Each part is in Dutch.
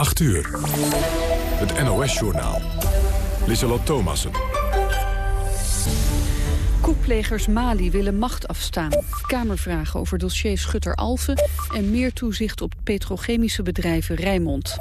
8 uur. Het NOS-journaal. Lieselot Thomassen. Koeplegers Mali willen macht afstaan. Kamervragen over dossier Schutter Alphen... en meer toezicht op petrochemische bedrijven Rijnmond.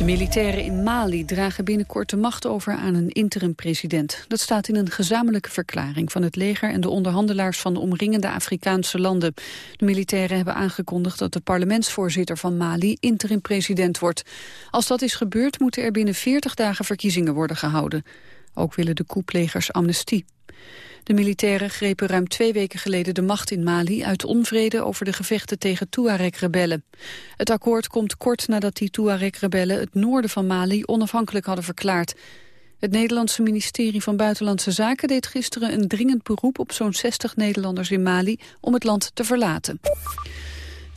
De militairen in Mali dragen binnenkort de macht over aan een interim-president. Dat staat in een gezamenlijke verklaring van het leger en de onderhandelaars van de omringende Afrikaanse landen. De militairen hebben aangekondigd dat de parlementsvoorzitter van Mali interim-president wordt. Als dat is gebeurd moeten er binnen 40 dagen verkiezingen worden gehouden. Ook willen de koeplegers amnestie. De militairen grepen ruim twee weken geleden de macht in Mali... uit onvrede over de gevechten tegen Tuareg-rebellen. Het akkoord komt kort nadat die Tuareg-rebellen... het noorden van Mali onafhankelijk hadden verklaard. Het Nederlandse ministerie van Buitenlandse Zaken deed gisteren een dringend beroep op zo'n 60 Nederlanders in Mali om het land te verlaten.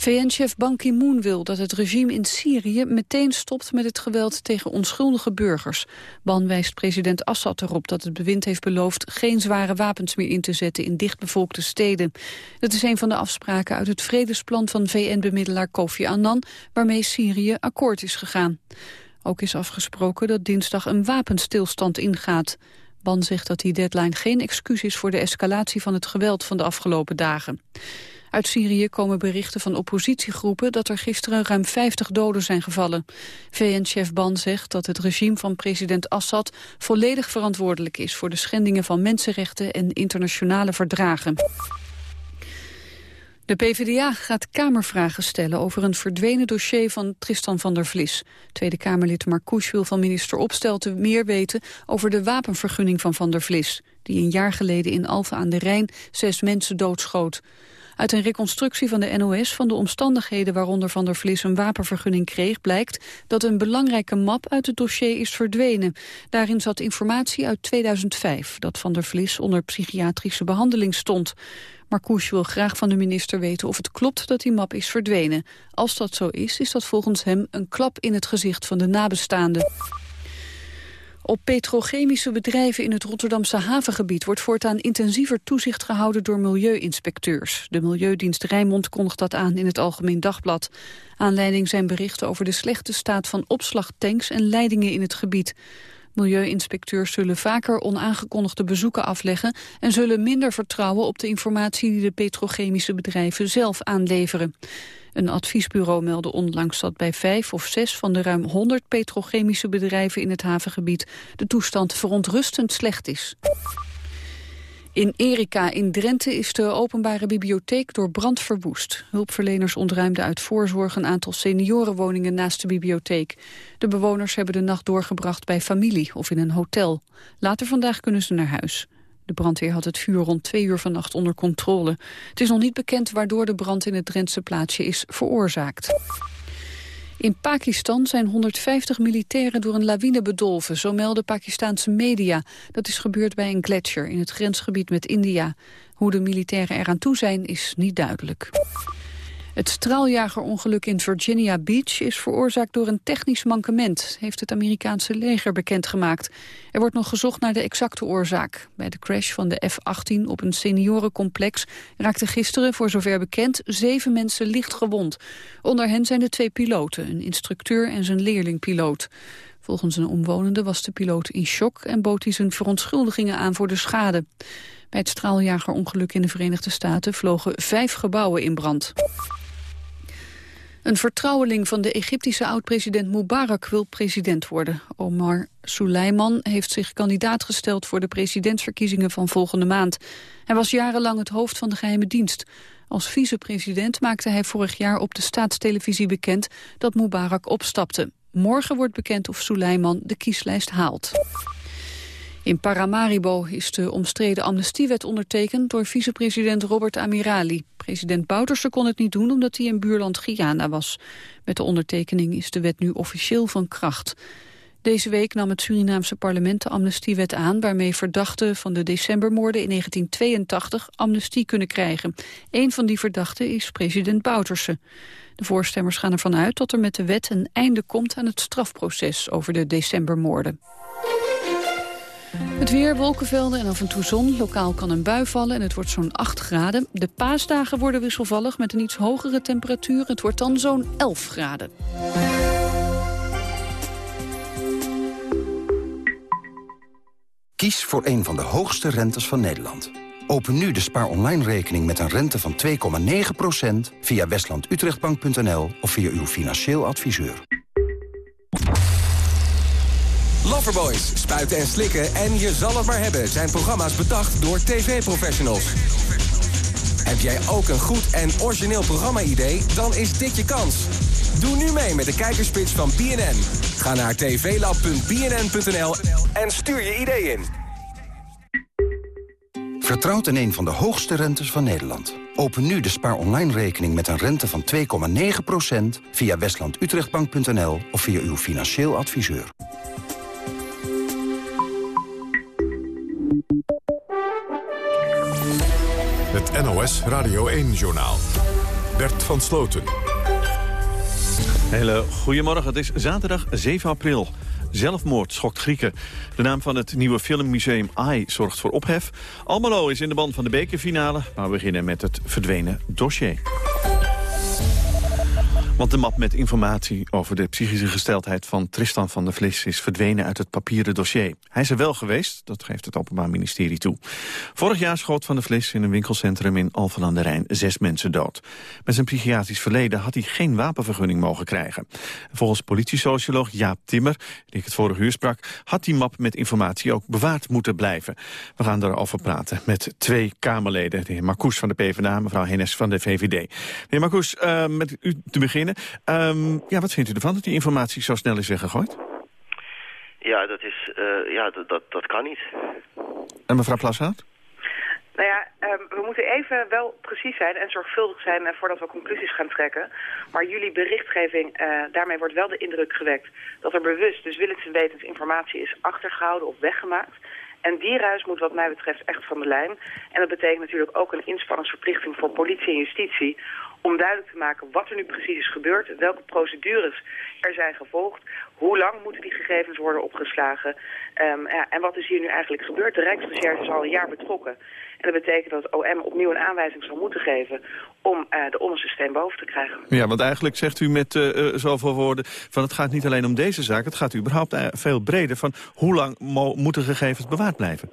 VN-chef Ban Ki-moon wil dat het regime in Syrië meteen stopt met het geweld tegen onschuldige burgers. Ban wijst president Assad erop dat het bewind heeft beloofd geen zware wapens meer in te zetten in dichtbevolkte steden. Dat is een van de afspraken uit het vredesplan van VN-bemiddelaar Kofi Annan, waarmee Syrië akkoord is gegaan. Ook is afgesproken dat dinsdag een wapenstilstand ingaat. Ban zegt dat die deadline geen excuus is voor de escalatie van het geweld van de afgelopen dagen. Uit Syrië komen berichten van oppositiegroepen dat er gisteren ruim 50 doden zijn gevallen. VN-chef Ban zegt dat het regime van president Assad volledig verantwoordelijk is voor de schendingen van mensenrechten en internationale verdragen. De PvdA gaat Kamervragen stellen over een verdwenen dossier van Tristan van der Vlis. Tweede Kamerlid Marcouch wil van minister Opstelten meer weten over de wapenvergunning van van der Vlis, die een jaar geleden in Alphen aan de Rijn zes mensen doodschoot. Uit een reconstructie van de NOS van de omstandigheden waaronder Van der Vlis een wapenvergunning kreeg, blijkt dat een belangrijke map uit het dossier is verdwenen. Daarin zat informatie uit 2005 dat Van der Vlis onder psychiatrische behandeling stond. Marcouch wil graag van de minister weten of het klopt dat die map is verdwenen. Als dat zo is, is dat volgens hem een klap in het gezicht van de nabestaanden. Op petrochemische bedrijven in het Rotterdamse havengebied wordt voortaan intensiever toezicht gehouden door milieuinspecteurs. De Milieudienst Rijnmond kondigt dat aan in het Algemeen Dagblad. Aanleiding zijn berichten over de slechte staat van opslagtanks en leidingen in het gebied. Milieuinspecteurs zullen vaker onaangekondigde bezoeken afleggen en zullen minder vertrouwen op de informatie die de petrochemische bedrijven zelf aanleveren. Een adviesbureau meldde onlangs dat bij vijf of zes van de ruim 100 petrochemische bedrijven in het havengebied de toestand verontrustend slecht is. In Erika in Drenthe is de openbare bibliotheek door brand verwoest. Hulpverleners ontruimden uit voorzorg een aantal seniorenwoningen naast de bibliotheek. De bewoners hebben de nacht doorgebracht bij familie of in een hotel. Later vandaag kunnen ze naar huis. De brandweer had het vuur rond twee uur vannacht onder controle. Het is nog niet bekend waardoor de brand in het Drentse plaatsje is veroorzaakt. In Pakistan zijn 150 militairen door een lawine bedolven, zo melden Pakistanse media. Dat is gebeurd bij een gletsjer in het grensgebied met India. Hoe de militairen eraan toe zijn, is niet duidelijk. Het straaljagerongeluk in Virginia Beach is veroorzaakt door een technisch mankement, heeft het Amerikaanse leger bekendgemaakt. Er wordt nog gezocht naar de exacte oorzaak. Bij de crash van de F-18 op een seniorencomplex raakten gisteren, voor zover bekend, zeven mensen licht gewond. Onder hen zijn de twee piloten, een instructeur en zijn leerlingpiloot. Volgens een omwonende was de piloot in shock en bood hij zijn verontschuldigingen aan voor de schade. Bij het straaljagerongeluk in de Verenigde Staten vlogen vijf gebouwen in brand. Een vertrouweling van de Egyptische oud-president Mubarak wil president worden. Omar Suleiman heeft zich kandidaat gesteld voor de presidentsverkiezingen van volgende maand. Hij was jarenlang het hoofd van de geheime dienst. Als vicepresident maakte hij vorig jaar op de staatstelevisie bekend dat Mubarak opstapte. Morgen wordt bekend of Suleiman de kieslijst haalt. In Paramaribo is de omstreden amnestiewet ondertekend door vicepresident Robert Amirali. President Bouterse kon het niet doen omdat hij in buurland Guyana was. Met de ondertekening is de wet nu officieel van kracht. Deze week nam het Surinaamse parlement de amnestiewet aan... waarmee verdachten van de decembermoorden in 1982 amnestie kunnen krijgen. Een van die verdachten is president Bouterse. De voorstemmers gaan ervan uit dat er met de wet een einde komt aan het strafproces over de decembermoorden. Het weer, wolkenvelden en af en toe zon. Lokaal kan een bui vallen en het wordt zo'n 8 graden. De paasdagen worden wisselvallig met een iets hogere temperatuur. Het wordt dan zo'n 11 graden. Kies voor een van de hoogste rentes van Nederland. Open nu de Spaar Online rekening met een rente van 2,9% via westlandutrechtbank.nl of via uw financieel adviseur. Loverboys, spuiten en slikken en je zal het maar hebben... zijn programma's bedacht door tv-professionals. Heb jij ook een goed en origineel programma-idee? Dan is dit je kans. Doe nu mee met de kijkerspits van BNN. Ga naar tvlab.bnn.nl en stuur je idee in. Vertrouwt in een van de hoogste rentes van Nederland. Open nu de Spaar Online rekening met een rente van 2,9% via westlandutrechtbank.nl of via uw financieel adviseur. NOS Radio 1-journaal. Bert van Sloten. Hele goedemorgen, het is zaterdag 7 april. Zelfmoord schokt Grieken. De naam van het nieuwe filmmuseum AI zorgt voor ophef. Almelo is in de band van de bekerfinale, maar we beginnen met het verdwenen dossier. Want de map met informatie over de psychische gesteldheid van Tristan van der Vlis is verdwenen uit het papieren dossier. Hij is er wel geweest, dat geeft het Openbaar Ministerie toe. Vorig jaar schoot van der Vlis in een winkelcentrum in Alphen aan de Rijn zes mensen dood. Met zijn psychiatrisch verleden had hij geen wapenvergunning mogen krijgen. Volgens politiesocioloog Jaap Timmer, die ik het vorige uur sprak, had die map met informatie ook bewaard moeten blijven. We gaan erover praten met twee Kamerleden, de heer Marcoes van de PvdA, mevrouw Hennis van de VVD. De heer Marcoes, uh, met u te beginnen. Um, ja, wat vindt u ervan dat die informatie zo snel is weggegooid? Ja, dat, is, uh, ja, dat, dat, dat kan niet. En mevrouw Plashout? Nou ja, um, we moeten even wel precies zijn en zorgvuldig zijn uh, voordat we conclusies gaan trekken. Maar jullie berichtgeving, uh, daarmee wordt wel de indruk gewekt dat er bewust, dus willens en wetens, informatie is achtergehouden of weggemaakt. En die ruis moet wat mij betreft echt van de lijn. En dat betekent natuurlijk ook een inspanningsverplichting voor politie en justitie om duidelijk te maken wat er nu precies is gebeurd, welke procedures er zijn gevolgd, hoe lang moeten die gegevens worden opgeslagen um, ja, en wat is hier nu eigenlijk gebeurd. De Rijksrecherche is al een jaar betrokken en dat betekent dat het OM opnieuw een aanwijzing zal moeten geven om uh, de onderste steen boven te krijgen. Ja, want eigenlijk zegt u met uh, zoveel woorden van het gaat niet alleen om deze zaak, het gaat überhaupt veel breder van hoe lang moeten gegevens bewaard blijven.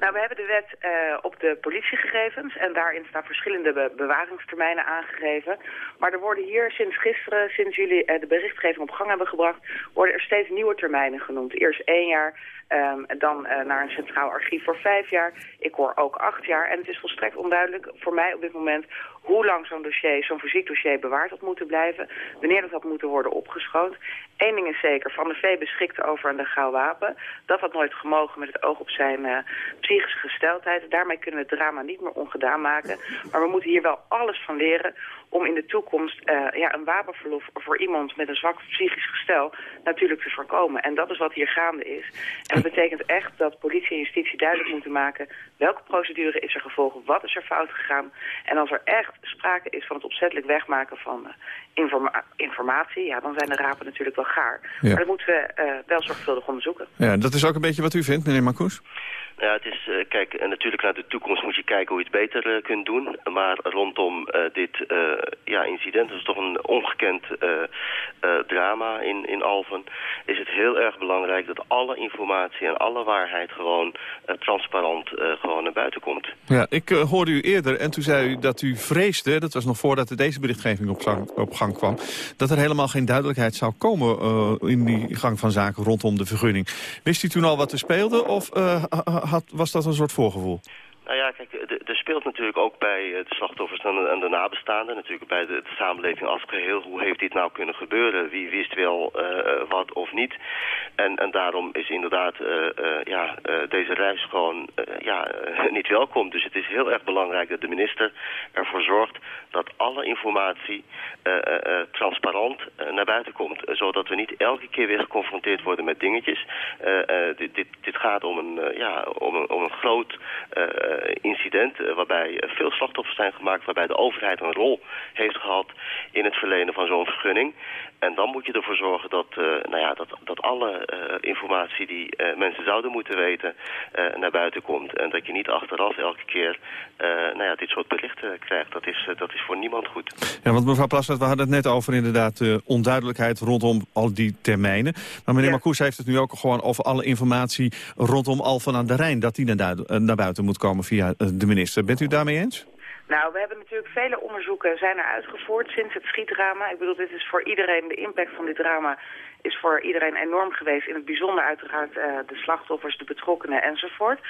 Nou, we hebben de wet uh, op de politiegegevens en daarin staan verschillende be bewaringstermijnen aangegeven. Maar er worden hier sinds gisteren, sinds jullie uh, de berichtgeving op gang hebben gebracht, worden er steeds nieuwe termijnen genoemd. Eerst één jaar, um, dan uh, naar een centraal archief voor vijf jaar. Ik hoor ook acht jaar. En het is volstrekt onduidelijk voor mij op dit moment hoe lang zo'n dossier, zo'n fysiek dossier bewaard had moeten blijven. Wanneer dat had moeten worden opgeschoond. Eén ding is zeker, Van der Vee beschikte over een legaal wapen. Dat had nooit gemogen met het oog op zijn uh, psychische gesteldheid. Daarmee kunnen we het drama niet meer ongedaan maken. Maar we moeten hier wel alles van leren om in de toekomst uh, ja, een wapenverlof voor iemand met een zwak psychisch gestel natuurlijk te voorkomen. En dat is wat hier gaande is. En dat betekent echt dat politie en justitie duidelijk moeten maken welke procedure is er gevolgd, wat is er fout gegaan. En als er echt sprake is van het opzettelijk wegmaken van uh, informa informatie, ja, dan zijn de rapen natuurlijk wel gaar. Ja. Maar dat moeten we uh, wel zorgvuldig onderzoeken. Ja, dat is ook een beetje wat u vindt, meneer Ja, het is, uh, kijk, uh, natuurlijk naar de toekomst moet je kijken hoe je het beter uh, kunt doen. Maar rondom dit ja, incident, dat is toch een ongekend drama in, in Alphen, is het heel erg belangrijk dat alle informatie en alle waarheid gewoon transparant gewoon naar buiten komt. Ja, ik hoorde u eerder en toen zei u dat u vreesde, dat was nog voordat er deze berichtgeving op, gang, op gang kwam, dat er helemaal geen duidelijkheid zou komen in die gang van zaken rondom de vergunning. Wist u toen al wat er speelde of had, was dat een soort voorgevoel? Nou ja, kijk, er speelt natuurlijk ook bij de slachtoffers en de nabestaanden, natuurlijk bij de, samenleving als geheel, hoe heeft dit nou kunnen gebeuren? Wie wist wel uh, wat of niet? En, en daarom is inderdaad ja, deze reis gewoon ja, niet welkom. Dus het is heel erg belangrijk dat de minister ervoor zorgt dat alle informatie transparant naar buiten komt. zodat we niet elke keer weer geconfronteerd worden met dingetjes. dit, dit, dit gaat om een, ja, om een, om een groot incident waarbij veel slachtoffers zijn gemaakt, waarbij de overheid een rol heeft gehad in het verlenen van zo'n vergunning. En dan moet je ervoor zorgen dat, nou ja, dat, dat alle informatie die mensen zouden moeten weten naar buiten komt. En dat je niet achteraf elke keer nou ja, dit soort berichten krijgt. Dat is, dat is voor niemand goed. Ja, want mevrouw Plassert, we hadden het net over inderdaad uh, onduidelijkheid rondom al die termijnen. Maar meneer ja. Marcoes heeft het nu ook gewoon over alle informatie rondom Alphen aan de Rijn. Dat die naar, eh, naar buiten moet komen via uh, de minister. Bent u daarmee eens? Nou, we hebben natuurlijk vele onderzoeken zijn er uitgevoerd sinds het schietdrama. Ik bedoel, dit is voor iedereen, de impact van dit drama is voor iedereen enorm geweest. In het bijzonder uiteraard uh, de slachtoffers, de betrokkenen enzovoort.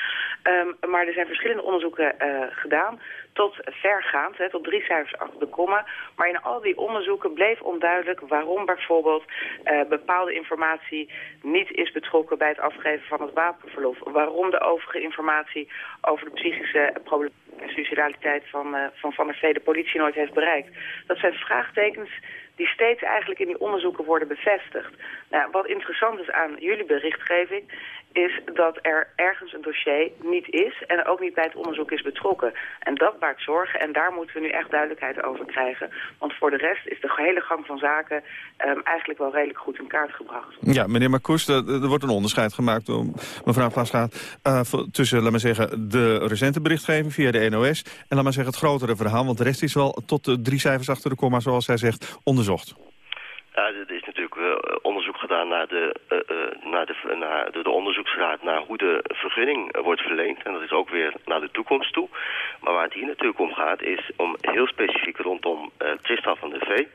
Um, maar er zijn verschillende onderzoeken uh, gedaan, tot vergaand, hè, tot drie cijfers achter de komma. Maar in al die onderzoeken bleef onduidelijk waarom bijvoorbeeld uh, bepaalde informatie niet is betrokken bij het afgeven van het wapenverlof. Waarom de overige informatie over de psychische problemen en suicidaliteit van, uh, van Van der de politie nooit heeft bereikt. Dat zijn vraagtekens die steeds eigenlijk in die onderzoeken worden bevestigd. Nou, wat interessant is aan jullie berichtgeving is dat er ergens een dossier niet is en ook niet bij het onderzoek is betrokken. En dat baart zorgen en daar moeten we nu echt duidelijkheid over krijgen. Want voor de rest is de hele gang van zaken um, eigenlijk wel redelijk goed in kaart gebracht. Ja, meneer Marcoes, er, wordt een onderscheid gemaakt door mevrouw Plasgaard... Uh, tussen, laat maar zeggen, de recente berichtgeving via de NOS... en laat maar zeggen het grotere verhaal, want de rest is wel tot de drie cijfers achter de komma, zoals zij zegt, onderzocht. Er is natuurlijk uh, onderzoek gedaan naar, de, uh, uh, naar, de, naar de, de, onderzoeksraad naar hoe de vergunning wordt verleend. En dat is ook weer naar de toekomst toe. Maar waar het hier natuurlijk om gaat is om heel specifiek rondom Tristan van der Vee...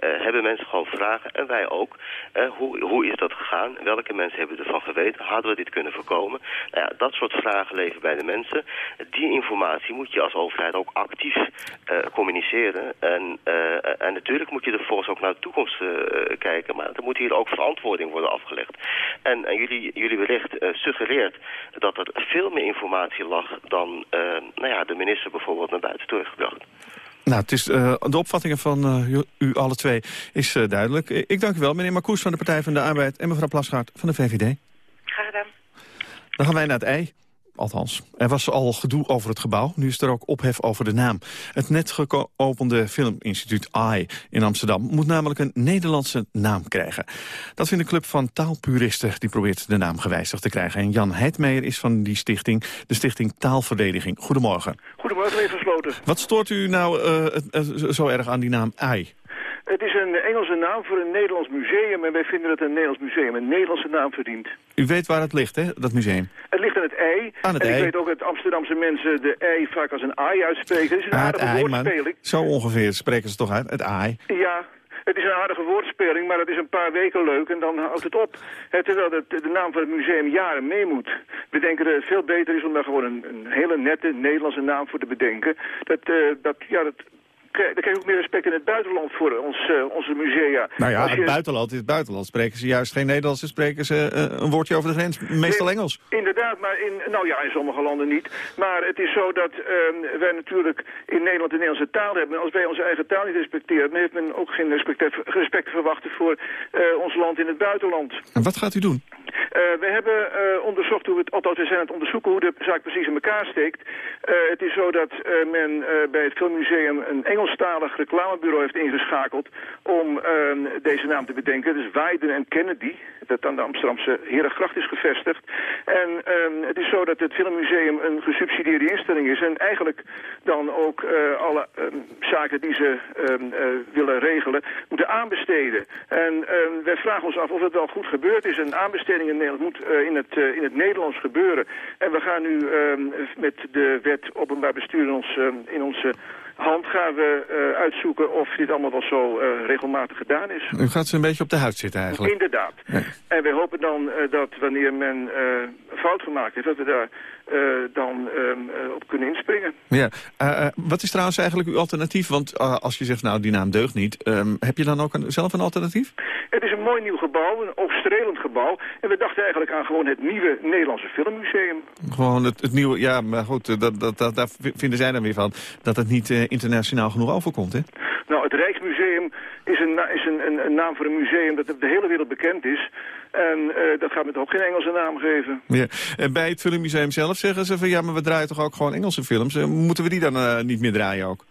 Uh, hebben mensen gewoon vragen, en wij ook, uh, hoe, hoe is dat gegaan? Welke mensen hebben ervan geweten? Hadden we dit kunnen voorkomen? Nou ja, dat soort vragen leven bij de mensen. Die informatie moet je als overheid ook actief uh, communiceren. En, en natuurlijk moet je er volgens ook naar de toekomst kijken, maar er moet hier ook verantwoording worden afgelegd. En, en jullie, jullie bericht suggereert dat er veel meer informatie lag dan nou ja, de minister bijvoorbeeld naar buiten toe heeft gebracht. Nou, het is, uh, de opvattingen van uh, u alle twee is uh, duidelijk. Ik dank u wel, meneer Marcoes van de Partij van de Arbeid... en mevrouw Plasgaard van de VVD. Graag gedaan. Dan gaan wij naar het ei. Althans, er was al gedoe over het gebouw. Nu is er ook ophef over de naam. Het net geopende filminstituut AI in Amsterdam... moet namelijk een Nederlandse naam krijgen. Dat vindt een club van taalpuristen die probeert de naam gewijzigd te krijgen. En Jan Heidmeijer is van die stichting, de stichting Taalverdediging. Goedemorgen. Goedemorgen, even gesloten. Wat stoort u nou uh, zo erg aan die naam AI? Het is een Engelse naam voor een Nederlands museum... en wij vinden dat een Nederlands museum een Nederlandse naam verdient. U weet waar het ligt, hè, dat museum? Het ligt aan het ei. Aan het en ei. ik weet ook dat Amsterdamse mensen de ei vaak als een ai uitspreken. Het is een Ah, aardige ei, woordspeling. Zo ongeveer spreken ze toch uit, het ai. Ja, het is een aardige woordspeling, maar het is een paar weken leuk en dan houdt het op. Het, de naam van het museum jaren mee moet. We denken dat het veel beter is om daar gewoon een, een hele nette Nederlandse naam voor te bedenken. Dat, eh, dat, ja, dat, dan krijg je ook meer respect in het buitenland voor ons, eh, onze musea. Nou ja, je- het buitenland is het buitenland. Spreken ze juist geen Nederlands, dan spreken ze eh, een woordje over de grens. Meestal Nee, Engels. Inderdaad, maar in, nou ja, in sommige landen niet. Maar het is zo dat ehm, wij natuurlijk in Nederland de Nederlandse taal hebben. En als wij onze eigen taal niet respecteren, dan heeft men ook geen respect, respect te verwachten voor eh, ons land in het buitenland. En wat gaat u doen? Eh, we hebben eh, onderzocht hoe het, althans we zijn aan het onderzoeken hoe de zaak precies in elkaar steekt. Eh, het is zo dat men bij het Filmmuseum een Engelstalig reclamebureau heeft ingeschakeld om ehm, deze naam te bedenken. Dus Weiden en Kennedy, dat aan de Amsterdamse Herengracht is gevestigd. En ehm, het is zo dat het Filmmuseum een gesubsidieerde instelling is en eigenlijk dan ook alle ehm, zaken die ze willen regelen moeten aanbesteden. En wij vragen ons af of het wel goed gebeurd is. Een aanbesteding in Nederland moet eh, in, het, eh, in het Nederlands gebeuren. En we gaan nu ehm, met de wet openbaar bestuur in, ons, ehm, in onze hand gaan we eh, uitzoeken of dit allemaal wel zo eh, regelmatig gedaan is. U gaat ze een beetje op de huid zitten eigenlijk. Inderdaad. En wij hopen dan eh, dat wanneer men eh, fout gemaakt heeft, dat we daar eh, dan ehm, eh, op kunnen inspringen. Ja. Eh, eh, wat is trouwens eigenlijk uw alternatief? Want eh, als je zegt, nou, die naam deugt niet. ehm, heb je dan ook een, zelf een alternatief? Het is een mooi nieuw gebouw, een oogstrelend gebouw. En we dachten eigenlijk aan gewoon het nieuwe Nederlandse Filmmuseum. Gewoon het, het nieuwe... Ja, maar goed, eh, dat, dat, dat, daar vinden zij dan weer van. Dat het niet eh, internationaal genoeg overkomt, hè? Nou, het Rijksmuseum is, een, is een, een, een, naam voor een museum dat op de hele wereld bekend is. En uh, dat gaat met ook geen Engelse naam geven. Ja. En bij het Filmmuseum zelf zeggen ze van ja, maar we draaien toch ook gewoon Engelse films. moeten we die dan niet meer draaien ook?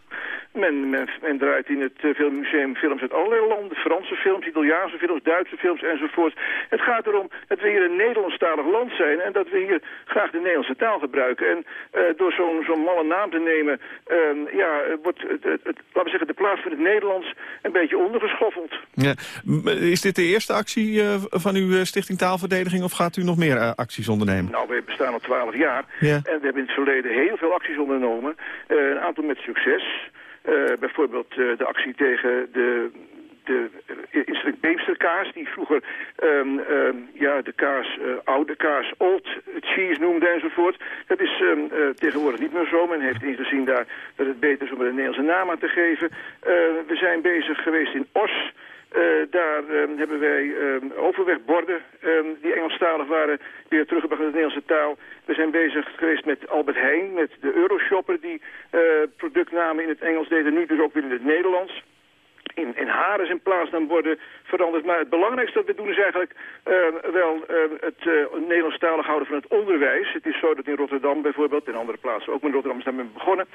Men, men, men, draait in het uh, filmmuseum films uit allerlei landen. Franse films, Italiaanse films, Duitse films enzovoort. Het gaat erom dat we hier een Nederlandstalig land zijn... en dat we hier graag de Nederlandse taal gebruiken. En uh, door zo'n zo'n malle naam te nemen... Uh, ja, wordt het, het, het, laten we zeggen, de plaats van het Nederlands een beetje ondergeschoffeld. Ja. Is dit de eerste actie uh, van uw Stichting Taalverdediging... of gaat u nog meer acties ondernemen? Nou, we bestaan al twaalf jaar. Ja. En we hebben in het verleden heel veel acties ondernomen. een aantal met succes... Uh, bijvoorbeeld uh, de actie tegen de, de uh, Beemsterkaas, die vroeger um, um, ja, de kaas, oude kaas, old cheese noemde enzovoort. Dat is um, tegenwoordig niet meer zo. Men heeft ingezien daar dat het beter is om er een Nederlandse naam aan te geven. we zijn bezig geweest in Os uh, daar um, hebben wij um, overwegborden um, die Engelstalig waren weer teruggebracht in de Nederlandse taal. We zijn bezig geweest met Albert Heijn, met de Euroshopper die uh, productnamen in het Engels deden, nu dus ook weer in het Nederlands in, in in plaats dan worden veranderd. Maar het belangrijkste dat we doen is eigenlijk uh, wel uh, het uh, Nederlandstalig houden van het onderwijs. Het is zo dat in Rotterdam bijvoorbeeld, in andere plaatsen ook, maar in Rotterdam is daarmee begonnen,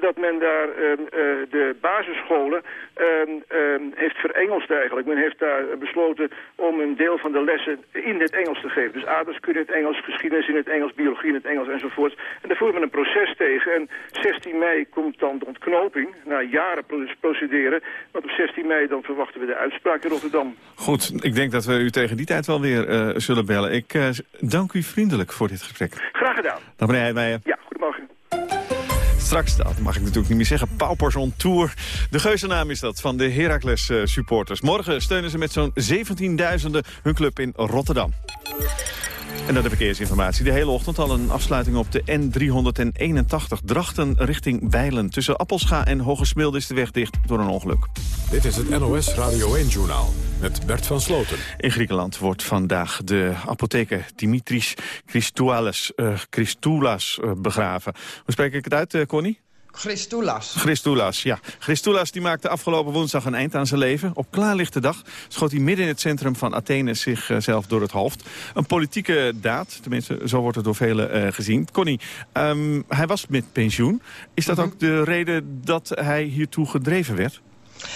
dat men daar ehm, de basisscholen ehm, ehm, heeft verengeld eigenlijk. Men heeft daar besloten om een deel van de lessen in het Engels te geven. Dus aardrijkskunde in het Engels, geschiedenis in het Engels, biologie in het Engels enzovoort. En daar voert men een proces tegen. En 16 mei komt dan de ontknoping, na jaren procederen. Want op 16 mei dan verwachten we de uitspraak in Rotterdam. Goed, ik denk dat we u tegen die tijd wel weer uh, zullen bellen. Ik uh, dank u vriendelijk voor dit gesprek. Graag gedaan. Dag meneer Heijmeijer. Ja, goedemorgen. Straks, dat mag ik natuurlijk niet meer zeggen, Paupers on Tour. De geuzennaam is dat van de Heracles uh, supporters. Morgen steunen ze met zo'n 17.000 hun club in Rotterdam. En dan de verkeersinformatie. De hele ochtend al een afsluiting op de N381 Drachten richting Bijlen. Tussen Appelscha en Hogesmilde is de weg dicht door een ongeluk. Dit is het NOS Radio 1-journaal met Bert van Sloten. In Griekenland wordt vandaag de apotheker Dimitris Christoulas, uh, Christoulas uh, begraven. Hoe spreek ik het uit, uh, Connie? Christoulas. Christoulas, ja. Christoulas die maakte afgelopen woensdag een eind aan zijn leven. Op klaarlichte dag schoot hij midden in het centrum van Athene zichzelf door het hoofd. Een politieke daad, tenminste zo wordt het door velen uh, gezien. Connie, um, hij was met pensioen. Is dat mm -hmm. ook de reden dat hij hiertoe gedreven werd?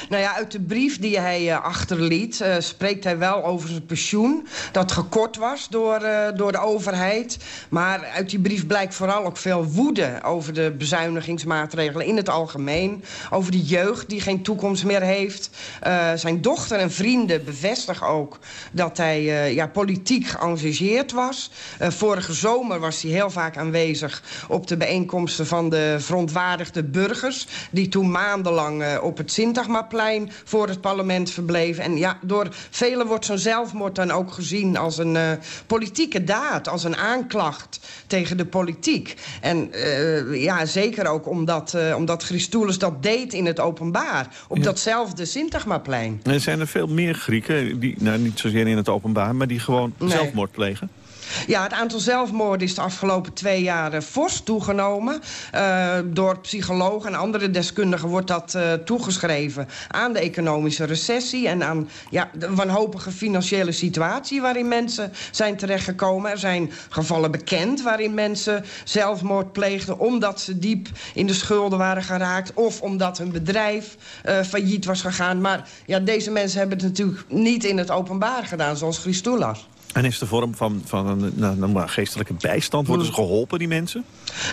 Nou ja, uit de brief die hij uh, achterliet uh, spreekt hij wel over zijn pensioen. Dat gekort was door, uh, door de overheid. Maar uit die brief blijkt vooral ook veel woede over de bezuinigingsmaatregelen in het algemeen. Over de jeugd die geen toekomst meer heeft. zijn dochter en vrienden bevestigen ook dat hij ja, politiek geëngageerd was. vorige zomer was hij heel vaak aanwezig op de bijeenkomsten van de verontwaardigde burgers. Die toen maandenlang op het Sintagma plein voor het parlement verbleven. En ja, door velen wordt zo'n zelfmoord dan ook gezien als een uh, politieke daad. Als een aanklacht tegen de politiek. En uh, ja, zeker ook omdat, uh, omdat Christoulus dat deed in het openbaar. Op ja. datzelfde Sintagmaplein. En zijn er veel meer Grieken, die, nou niet zozeer in het openbaar... maar die gewoon nee. zelfmoord plegen? Ja, het aantal zelfmoorden is de afgelopen twee jaar fors toegenomen. Uh, door psychologen en andere deskundigen wordt dat uh, toegeschreven... aan de economische recessie en aan ja, de wanhopige financiële situatie... waarin mensen zijn terechtgekomen. Er zijn gevallen bekend waarin mensen zelfmoord pleegden... omdat ze diep in de schulden waren geraakt... of omdat hun bedrijf uh, failliet was gegaan. Maar ja, deze mensen hebben het natuurlijk niet in het openbaar gedaan, zoals Christoulas. En is de vorm van, van een nou, geestelijke bijstand? Worden ze geholpen, die mensen?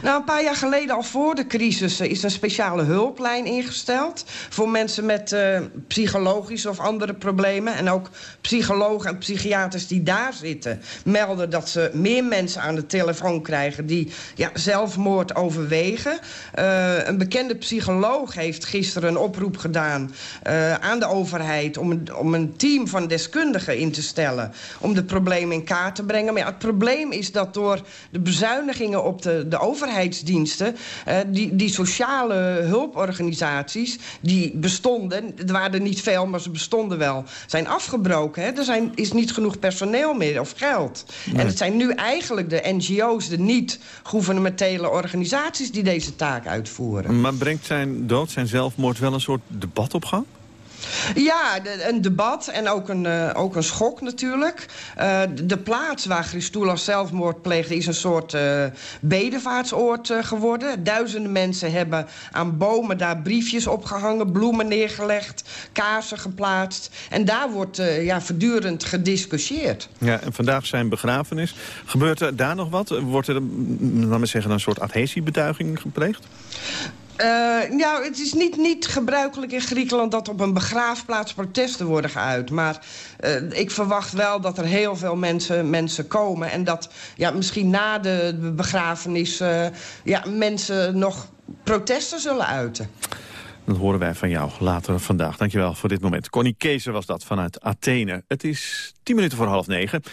Nou, een paar jaar geleden, al voor de crisis... is een speciale hulplijn ingesteld... voor mensen met uh, psychologische of andere problemen. En ook psychologen en psychiaters die daar zitten... melden dat ze meer mensen aan de telefoon krijgen... die ja, zelfmoord overwegen. Uh, een bekende psycholoog heeft gisteren een oproep gedaan... Uh, aan de overheid om een, om een team van deskundigen in te stellen... om de problemen in kaart te brengen. Maar ja, het probleem is dat door de bezuinigingen op de, de overheidsdiensten... Uh, die, die sociale hulporganisaties, die bestonden... er waren er niet veel, maar ze bestonden wel, zijn afgebroken. Hè? Er zijn, is niet genoeg personeel meer of geld. Nee. En het zijn nu eigenlijk de NGO's, de niet-gouvernementele organisaties... die deze taak uitvoeren. Maar brengt zijn dood, zijn zelfmoord wel een soort debat op gang? Ja, een debat en ook een, uh, ook een schok natuurlijk. Uh, de plaats waar Christoula zelfmoord pleegde is een soort uh, bedevaartsoord geworden. Duizenden mensen hebben aan bomen daar briefjes opgehangen... bloemen neergelegd, kaarsen geplaatst. En daar wordt ja, voortdurend gediscussieerd. Ja, en vandaag zijn begrafenis. Gebeurt er daar nog wat? Wordt er, laten we zeggen, een soort adhesiebetuiging gepleegd? Uh, nou, het is niet, niet gebruikelijk in Griekenland dat op een begraafplaats protesten worden geuit. Maar uh, ik verwacht wel dat er heel veel mensen, mensen komen. En dat ja, misschien na de begrafenis uh, ja, mensen nog protesten zullen uiten. Dat horen wij van jou later vandaag. Dankjewel voor dit moment. Connie Keeser was dat vanuit Athene. Het is tien minuten voor half negen.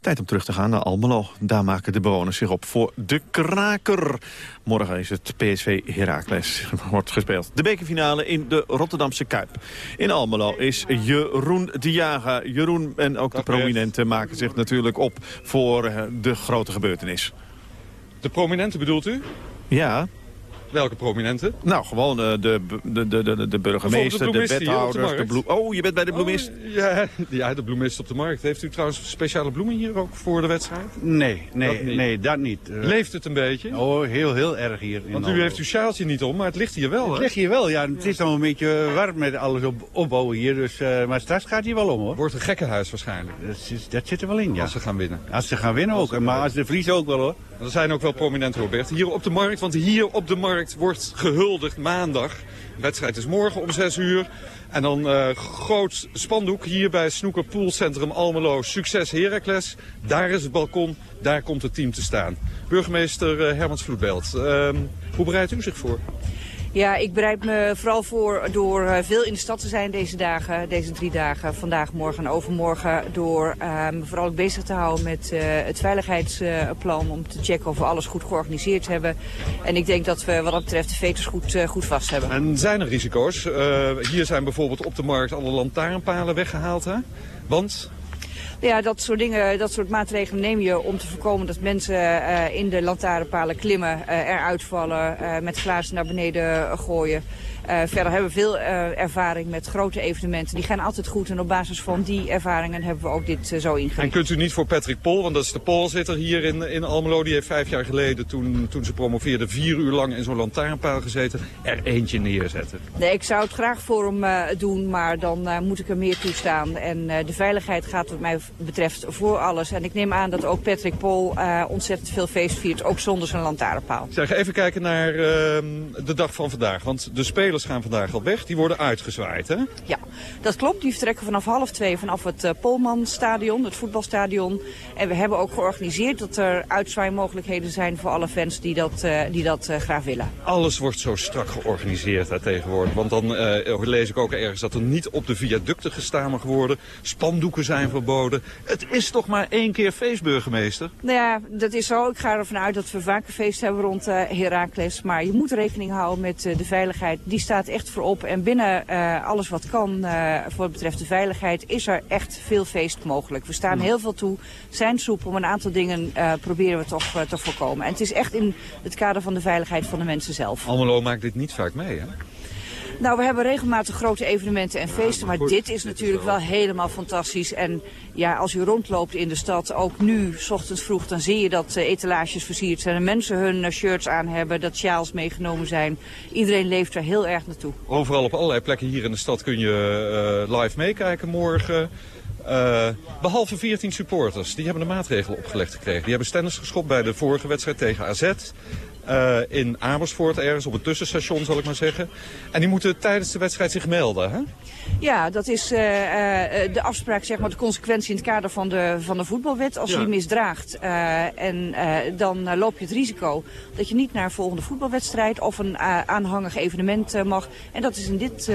Tijd om terug te gaan naar Almelo. Daar maken de bewoners zich op voor de kraker. Morgen is het PSV Heracles. Wordt gespeeld. De bekerfinale in de Rotterdamse Kuip. In Almelo is Jeroen de Jager. Jeroen en ook de prominenten maken zich natuurlijk op voor eh, de grote gebeurtenis. De prominenten bedoelt u? Ja. Welke prominenten? Nou, gewoon uh, de, de, de, de, burgemeester, de, de wethouders. De bloem... Oh, je bent bij de bloemist? Oh, ja, ja, de bloemist op de markt. Heeft u trouwens speciale bloemen hier ook voor de wedstrijd? Nee, nee, dat nee, dat niet. Uh, Leeft het een beetje? Oh, heel, heel erg hier. Want u heeft uw sjaaltje niet om, maar het ligt hier wel, hè? Het ligt hier wel, ja. Het is nog een beetje warm met alles op, opbouwen hier. Dus, uh, maar straks gaat hij wel om, hoor. Wordt een gekkenhuis waarschijnlijk. Dat, dat zit er wel in, ja. Als ze gaan winnen. Als ze gaan winnen ook. Maar als de verliezen ook wel, hoor. Er zijn ook wel prominenten, Robert. Hier op de markt, want hier op de markt wordt gehuldigd maandag. De wedstrijd is morgen om 6 uur. En dan uh, groot spandoek hier bij Snoeker Poolcentrum Almelo. Succes Heracles. Daar is het balkon. Daar komt het team te staan. Burgemeester uh, Hermans Vloedbelt, uh, hoe bereidt u zich voor? Ja, ik bereid me vooral voor door uh, veel in de stad te zijn deze dagen, deze drie dagen, vandaag, morgen en overmorgen. Door uh, me vooral bezig te houden met uh, het veiligheidsplan om te checken of we alles goed georganiseerd hebben. En ik denk dat we wat dat betreft de veters goed, goed vast hebben. En zijn er risico's? hier zijn bijvoorbeeld op de markt alle lantaarnpalen weggehaald, hè? Want ja, dat soort dingen, dat soort maatregelen neem je om te voorkomen dat mensen uh, in de lantaarnpalen klimmen, uh, eruit vallen, uh, met glazen naar beneden gooien. Uh, verder hebben we veel uh, ervaring met grote evenementen. Die gaan altijd goed en op basis van die ervaringen hebben we ook dit uh, zo ingericht. En kunt u niet voor Patrick Pol, want dat is de Polzitter hier in, in Almelo. Die heeft vijf jaar geleden, toen, toen ze promoveerde, vier uur lang in zo'n lantaarnpaal gezeten. Er eentje neerzetten. Nee, ik zou het graag voor hem doen, maar dan moet ik er meer toestaan. En de veiligheid gaat wat mij betreft voor alles. En ik neem aan dat ook Patrick Pol ontzettend veel feest viert, ook zonder zijn lantaarnpaal. Zeg, even kijken naar ehm, de dag van vandaag. Want de spelers gaan vandaag al weg. Die worden uitgezwaaid, hè? Ja, dat klopt. Die vertrekken vanaf half twee vanaf het uh, Polmanstadion, het voetbalstadion. En we hebben ook georganiseerd dat er uitzwaaimogelijkheden zijn voor alle fans die dat, uh, die dat uh, graag willen. Alles wordt zo strak georganiseerd hè, tegenwoordig. Want dan lees ik ook ergens dat er niet op de viaducten gestaan mag worden. Spandoeken zijn verboden. Het is toch maar één keer feest, burgemeester? Nou ja, dat is zo. Ik ga ervan uit dat we vaker feest hebben rond Heracles. Maar je moet rekening houden met de veiligheid. Die staat echt voorop. En binnen uh, alles wat kan uh, voor wat betreft de veiligheid is er echt veel feest mogelijk. We staan heel veel toe, zijn soep om een aantal dingen uh, proberen we toch te voorkomen. En het is echt in het kader van de veiligheid van de mensen zelf. Almelo maakt dit niet vaak mee, hè? Nou, we hebben regelmatig grote evenementen en feesten, maar dit is natuurlijk wel helemaal fantastisch. En ja, als u rondloopt in de stad, ook nu, s ochtends vroeg, dan zie je dat uh, etalages versierd zijn. En mensen hun uh, shirts aan hebben, dat sjaals meegenomen zijn. Iedereen leeft er heel erg naartoe. Overal op allerlei plekken hier in de stad kun je uh, live meekijken morgen. Uh, behalve 14 supporters, die hebben de maatregelen opgelegd gekregen. Die hebben stennis geschopt bij de vorige wedstrijd tegen AZ. Uh, in Amersfoort ergens, op het tussenstation zal ik maar zeggen. En die moeten tijdens de wedstrijd zich melden, hè? Ja, dat is uh, uh, de afspraak, zeg maar, de consequentie in het kader van de, van de voetbalwet. Als ja. je die misdraagt en dan loop je het risico dat je niet naar een volgende voetbalwedstrijd of een aanhangig evenement mag. En dat is in dit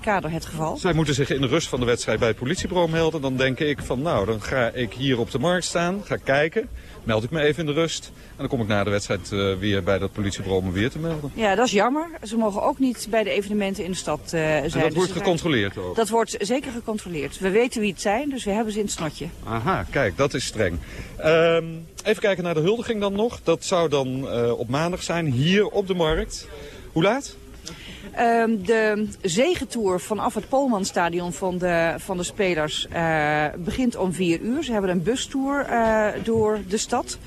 kader het geval. Zij moeten zich in de rust van de wedstrijd bij het politiebureau melden. Dan denk ik van, nou, dan ga ik hier op de markt staan, ga kijken meld ik me even in de rust. En dan kom ik na de wedstrijd uh, weer bij dat politiebureau om weer te melden. Ja, dat is jammer. Ze mogen ook niet bij de evenementen in de stad uh, zijn. En dat wordt dus gecontroleerd ook? Dat wordt zeker gecontroleerd. We weten wie het zijn, dus we hebben ze in het snotje. Aha, kijk, dat is streng. Um, even kijken naar de huldiging dan nog. Dat zou dan uh, op maandag zijn, hier op de markt. Hoe laat? Ehm, de zegentour vanaf het Polmanstadion van de, van de spelers uh, begint om vier uur. Ze hebben een bustour uh, door de stad.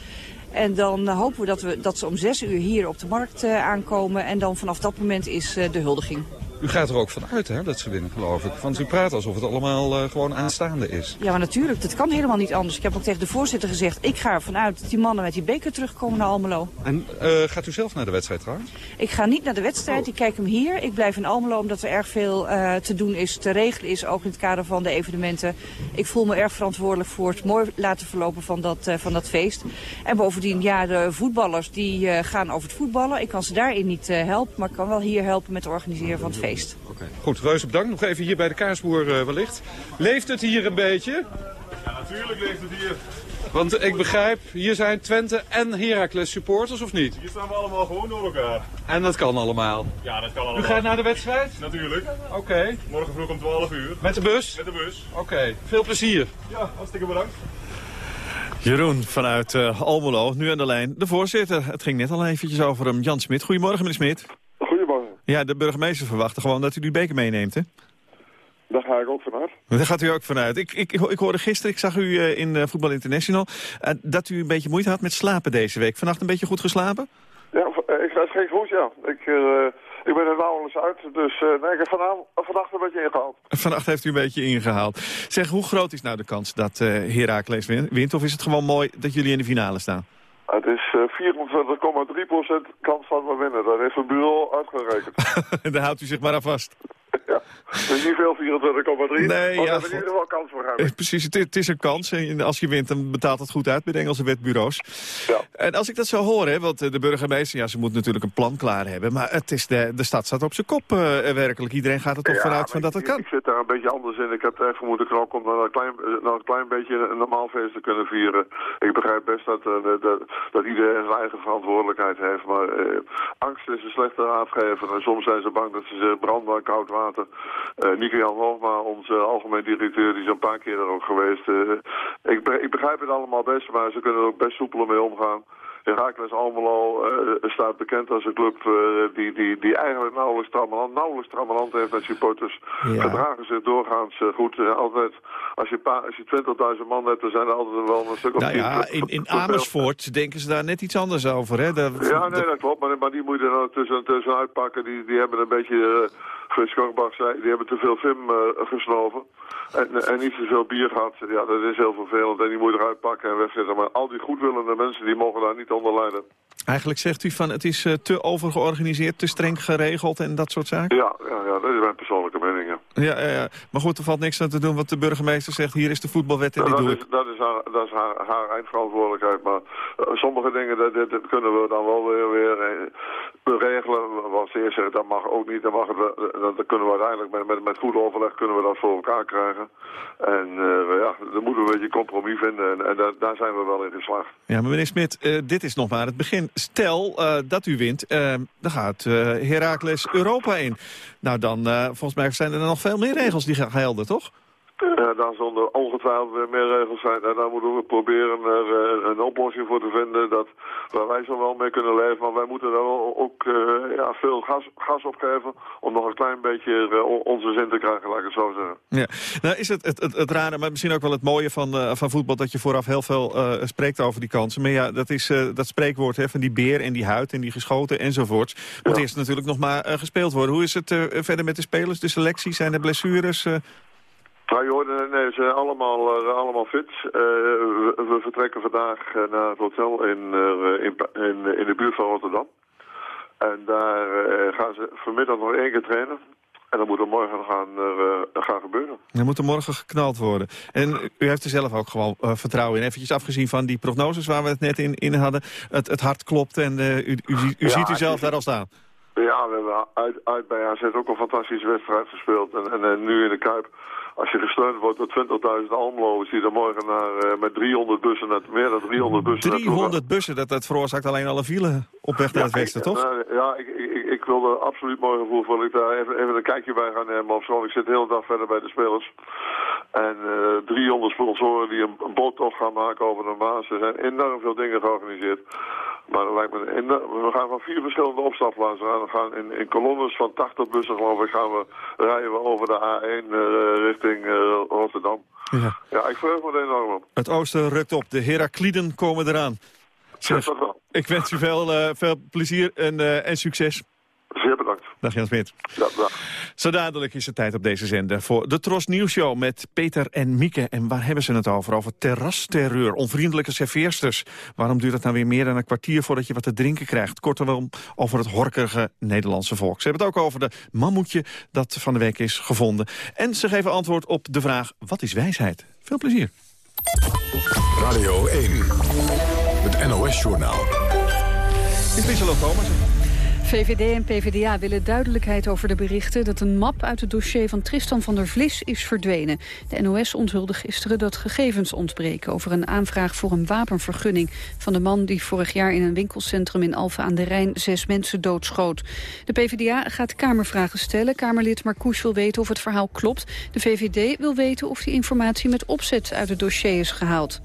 En dan hopen we dat, we dat ze om zes uur hier op de markt uh, aankomen. En dan vanaf dat moment is de huldiging. U gaat er ook van uit hè, dat ze winnen, geloof ik. Want u praat alsof het allemaal uh, gewoon aanstaande is. Ja, maar natuurlijk. Dat kan helemaal niet anders. Ik heb ook tegen de voorzitter gezegd... ik ga ervan uit dat die mannen met die beker terugkomen naar Almelo. En uh, gaat u zelf naar de wedstrijd trouwens? Ik ga niet naar de wedstrijd. Ik kijk hem hier. Ik blijf in Almelo omdat er erg veel uh, te doen is, te regelen is. Ook in het kader van de evenementen. Ik voel me erg verantwoordelijk voor het mooi laten verlopen van dat, van dat feest. En bovendien, ja, de voetballers die gaan over het voetballen. Ik kan ze daarin niet helpen, maar ik kan wel hier helpen met het organiseren van het feest feest. Okay. Goed, reuze bedankt. Nog even hier bij de Kaasboer uh, wellicht. Leeft het hier een beetje? Ja, natuurlijk leeft het hier. Want ik begrijp, hier zijn Twente en Heracles supporters, of niet? Hier staan we allemaal gewoon door elkaar. En dat kan allemaal? Ja, dat kan allemaal. U gaat naar de wedstrijd? Natuurlijk. Oké. Okay. Morgen vroeg om 12 uur. Met de bus? Met de bus. Oké. Okay. Veel plezier. Ja, hartstikke bedankt. Jeroen vanuit uh, Almelo, nu aan de lijn. De voorzitter, het ging net al eventjes over hem, Jan Smit. Goedemorgen, meneer Smit. Ja, de burgemeester verwachtte gewoon dat u die beker meeneemt, hè? Daar ga ik ook vanuit. Daar gaat u ook vanuit. Ik, ik, ik hoorde gisteren, ik zag u uh, in uh, Voetbal International... Uh, dat u een beetje moeite had met slapen deze week. Vannacht een beetje goed geslapen? Ja, ik het ging goed, ja. Ik, ik ben er nauwelijks uit, dus nee, ik heb vanavond, vannacht een beetje ingehaald. Vannacht heeft u een beetje ingehaald. Zeg, hoe groot is nou de kans dat Heracles wint? Of is het gewoon mooi dat jullie in de finale staan? Het is uh, 24,3% kans van we winnen. Dat heeft het bureau uitgerekend. Daar houdt u zich maar aan vast. Het is niet veel 24,3. Nee, maar ja, we hebben in ieder geval kans voor hebben. Precies, het, het, is een kans. En als je wint, dan betaalt het goed uit bij de Engelse wetbureaus. Ja. En als ik dat zo hoor, hè, want de burgemeester, ja, ze moet natuurlijk een plan klaar hebben. Maar het is de, de stad staat op zijn kop uh, werkelijk. Iedereen gaat er toch ja, vanuit van dat het ik, kan. Ik zit daar een beetje anders in. Ik heb even moeten knokken om nog een klein, nog een klein beetje een normaal feest te kunnen vieren. Ik begrijp best dat, uh, dat, dat iedereen zijn eigen verantwoordelijkheid heeft. Maar uh, angst is een slechte raadgever. En soms zijn ze bang dat ze branden aan koud water. Uh, Nico-Jan Hoogma, onze algemeen directeur, die is een paar keer er ook geweest. Uh, ik, ik, begrijp het allemaal best, maar ze kunnen er ook best soepeler mee omgaan. Herakles Almelo uh, staat bekend als een club uh, die, die, die eigenlijk nauwelijks trammeland, nauwelijks trammeland heeft met supporters. Ja. Gedragen zich doorgaans uh, goed. altijd, als je, als je 20.000 man hebt, dan zijn er altijd wel een stuk of nou ja, in, in Amersfoort denken ze daar net iets anders over, hè? Dat, ja, nee, dat klopt. Maar, maar die moet je er nou tussen, tussen uitpakken. Die, die hebben een beetje... Frits Skorbach zei, die hebben te veel film uh, gesnoven. En, en niet te veel bier gehad. Ja, dat is heel vervelend. En die moet eruit pakken en wegzetten. Maar al die goedwillende mensen, die mogen daar niet onder lijden. Eigenlijk zegt u van het is uh, te overgeorganiseerd, te streng geregeld en dat soort zaken? Ja, ja, ja dat is mijn persoonlijke mening, ja. Ja, ja, maar goed, er valt niks aan te doen wat de burgemeester zegt. Hier is de voetbalwet en die dat doe is, Dat is, haar, dat is haar, haar eindverantwoordelijkheid. Maar uh, sommige dingen, dat, dat, dat, kunnen we dan wel weer, weer uh, regelen. Want ze eerst zeggen, dat mag ook niet. Dat, mag dat, dat kunnen we uiteindelijk met, met, met goed overleg kunnen we dat voor elkaar krijgen. En uh, ja, dan moeten we een beetje compromis vinden. En, en daar, daar zijn we wel in geslaagd. Ja, maar meneer Smit, dit is nog maar het begin. Stel dat u wint, dan gaat Heracles Europa in. Nou, dan, volgens mij zijn er nog veel meer regels die gelden, toch? Uh, daar zullen ongetwijfeld weer meer regels zijn. En daar moeten we proberen er uh, een oplossing voor te vinden dat, waar wij zo wel mee kunnen leven. Maar wij moeten er ook uh, ja, veel gas, gas op geven om nog een klein beetje onze zin te krijgen, laat ik het zo zeggen. Ja. Nou is het, het, het, het rare, maar misschien ook wel het mooie van, van voetbal... dat je vooraf heel veel spreekt over die kansen. Maar ja, dat is dat spreekwoord hè, van die beer en die huid en die geschoten enzovoorts. Moet ja. eerst natuurlijk nog maar gespeeld worden. Hoe is het verder met de spelers, de selectie? Zijn er blessures? Nou, je hoorde, nee, ze zijn allemaal, uh, allemaal fit. Uh, we, we, vertrekken vandaag naar het hotel in, in, in, in, de buurt van Rotterdam. En daar gaan ze vanmiddag nog één keer trainen. En dan moet er morgen gaan, gaan gebeuren. Er moet er morgen geknald worden. En u heeft er zelf ook gewoon vertrouwen in. Eventjes afgezien van die prognoses waar we het net in, in hadden. Het, het hart klopt en u, u, u ja, ziet u zelf daar al staan. Ja, we hebben uit, uit bij AZ ook een fantastische wedstrijd gespeeld. En, en, en nu in de Kuip als je gesteund wordt door 20.000 Almeloers die er morgen naar, uh, met 300 bussen, naar, meer dan 300 bussen 300 bussen, dat, dat veroorzaakt alleen alle file op weg naar ja, het westen, toch? Uh, ja, ik, ik, ik wil er absoluut morgen voor, wil ik daar even, even een kijkje bij gaan nemen. Of zo. Ik zit de hele dag verder bij de spelers. En uh, 300 sponsoren die een, een boottocht gaan maken over de Maas. Er zijn enorm veel dingen georganiseerd. Maar dat lijkt me, we gaan van vier verschillende opstapplaatsen aan. We gaan in, in kolonnes van 80 bussen, geloof ik, gaan we, rijden we over de A1 eh, richting eh, Rotterdam. Ja. Ja, ik verheug me er enorm op. Het oosten rukt op. De Herakliden komen eraan. Zeg, ik wens u veel, eh, veel plezier en, eh, en succes. Zeer bedankt. Dag Jan Smit. Ja, dag. Zo dadelijk is het tijd op deze zender voor de Tros Nieuws Show met Peter en Mieke. En waar hebben ze het over? Over terrasterreur, onvriendelijke serveersters. Waarom duurt het nou weer meer dan een kwartier voordat je wat te drinken krijgt? Kortom, over het horkerige Nederlandse volk. Ze hebben het ook over de mammoetje dat van de week is gevonden. En ze geven antwoord op de vraag, wat is wijsheid? Veel plezier. Radio 1, het NOS-journaal. Dit is Lieselot Thomas. VVD en PvdA willen duidelijkheid over de berichten... dat een map uit het dossier van Tristan van der Vlis is verdwenen. De NOS onthulde gisteren dat gegevens ontbreken... over een aanvraag voor een wapenvergunning... van de man die vorig jaar in een winkelcentrum in Alphen aan de Rijn... zes mensen doodschoot. De PvdA gaat Kamervragen stellen. Kamerlid Marcouch wil weten of het verhaal klopt. De VVD wil weten of die informatie met opzet uit het dossier is gehaald.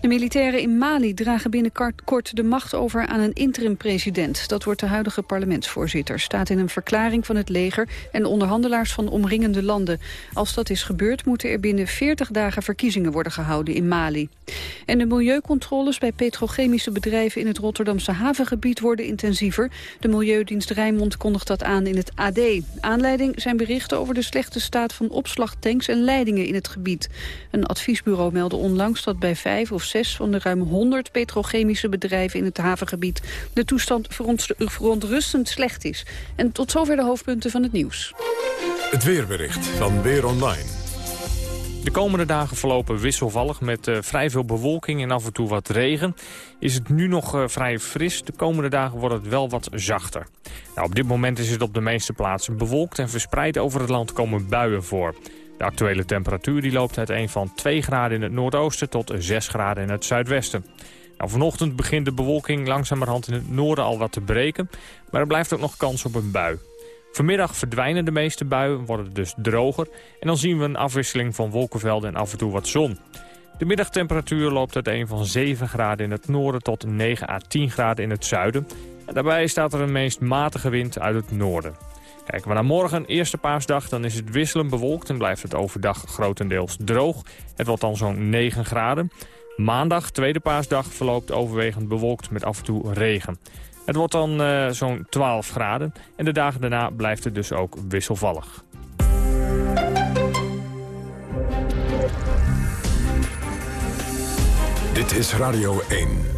De militairen in Mali dragen binnenkort de macht over aan een interim-president. Dat wordt de huidige parlementsvoorzitter, staat in een verklaring van het leger en onderhandelaars van omringende landen. Als dat is gebeurd, moeten er binnen 40 dagen verkiezingen worden gehouden in Mali. En de milieucontroles bij petrochemische bedrijven in het Rotterdamse havengebied worden intensiever. De Milieudienst Rijnmond kondigt dat aan in het AD. Aanleiding zijn berichten over de slechte staat van opslagtanks en leidingen in het gebied. Een adviesbureau meldde onlangs dat bij vijf of zes van de ruim 100 petrochemische bedrijven in het havengebied de toestand verontrust- verontrustend slecht is. En tot zover de hoofdpunten van het nieuws. Het weerbericht van Weer Online. De komende dagen verlopen wisselvallig met eh, vrij veel bewolking en af en toe wat regen. Is het nu nog eh, vrij fris, de komende dagen wordt het wel wat zachter. Nou, op dit moment is het op de meeste plaatsen bewolkt en verspreid over het land komen buien voor. De actuele temperatuur die loopt uiteen van 2 graden in het noordoosten tot 6 graden in het zuidwesten. Nou, vanochtend begint de bewolking langzamerhand in het noorden al wat te breken, maar er blijft ook nog kans op een bui. Vanmiddag verdwijnen de meeste buien, worden dus droger... en dan zien we een afwisseling van wolkenvelden en af en toe wat zon. De middagtemperatuur loopt uiteen van 7 graden in het noorden tot 9 à 10 graden in het zuiden. En daarbij staat er een meest matige wind uit het noorden. Kijken we naar morgen, eerste paasdag, dan is het wisselend bewolkt... en blijft het overdag grotendeels droog. Het wordt dan zo'n 9 graden. Maandag, tweede paasdag, verloopt overwegend bewolkt met af en toe regen. Het wordt dan eh, zo'n 12 graden en de dagen daarna blijft het dus ook wisselvallig. Dit is Radio 1.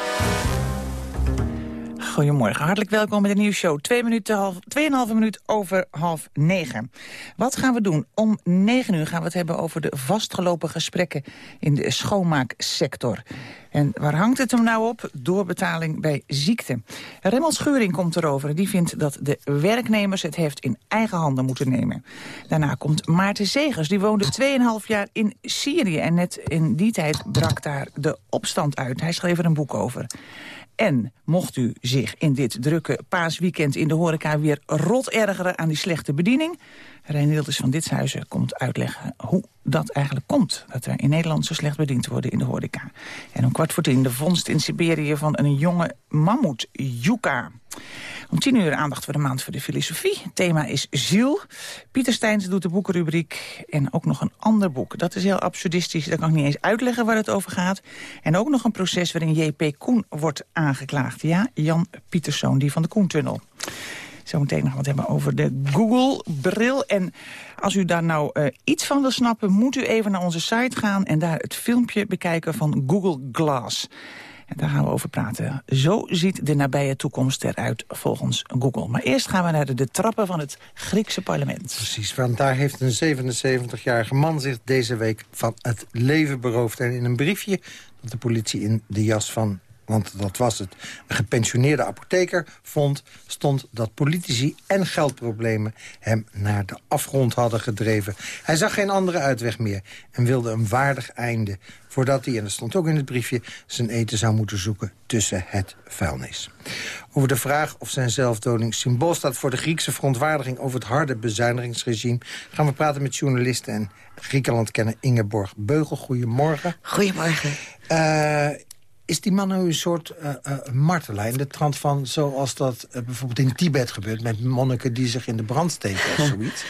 Goedemorgen, hartelijk welkom bij de nieuwsshow. Twee minuten, half, tweeënhalve minuut over half negen. Wat gaan we doen? Om negen uur gaan we het hebben over de vastgelopen gesprekken in de schoonmaaksector. En waar hangt het hem nou op? Doorbetaling bij ziekte. Remmel Scheuring komt erover. Die vindt dat de werknemers het heft in eigen handen moeten nemen. Daarna komt Maarten Zegers. Die woonde 2,5 jaar in Syrië. En net in die tijd brak daar de opstand uit. Hij schreef er een boek over. En mocht u zich in dit drukke paasweekend in de horeca weer rot ergeren aan die slechte bediening... Reinildes van Ditshuizen komt uitleggen hoe dat eigenlijk komt. Dat er in Nederland zo slecht bediend worden in de horeca. En om kwart voor tien de vondst in Siberië van een jonge mammoet, Yuka. Om tien uur aandacht voor de maand voor de filosofie. Het thema is ziel. Pieter Steins doet de boekenrubriek en ook nog een ander boek. Dat is heel absurdistisch, daar kan ik niet eens uitleggen waar het over gaat. En ook nog een proces waarin J.P. Koen wordt aangeklaagd. Ja, Jan Pieterszoon, die van de Koentunnel. Zometeen nog wat hebben over de Google-bril. En als u daar nou uh, iets van wil snappen, moet u even naar onze site gaan... en daar het filmpje bekijken van Google Glass. En daar gaan we over praten. Zo ziet de nabije toekomst eruit volgens Google. Maar eerst gaan we naar de, de trappen van het Griekse parlement. Precies, want daar heeft een 77-jarige man zich deze week van het leven beroofd. En in een briefje dat de politie in de jas van want dat was het, een gepensioneerde apotheker vond... stond dat politici en geldproblemen hem naar de afgrond hadden gedreven. Hij zag geen andere uitweg meer en wilde een waardig einde... voordat hij, en dat stond ook in het briefje... zijn eten zou moeten zoeken tussen het vuilnis. Over de vraag of zijn zelfdoding symbool staat voor de Griekse verontwaardiging... over het harde bezuinigingsregime... gaan we praten met journalisten en Griekenland kennen Ingeborg Beugel. Goedemorgen. Goedemorgen. Uh, is die man nu een soort uh, uh, martelaar in de trant van... zoals dat uh, bijvoorbeeld in Tibet gebeurt... met monniken die zich in de brand steken of zoiets?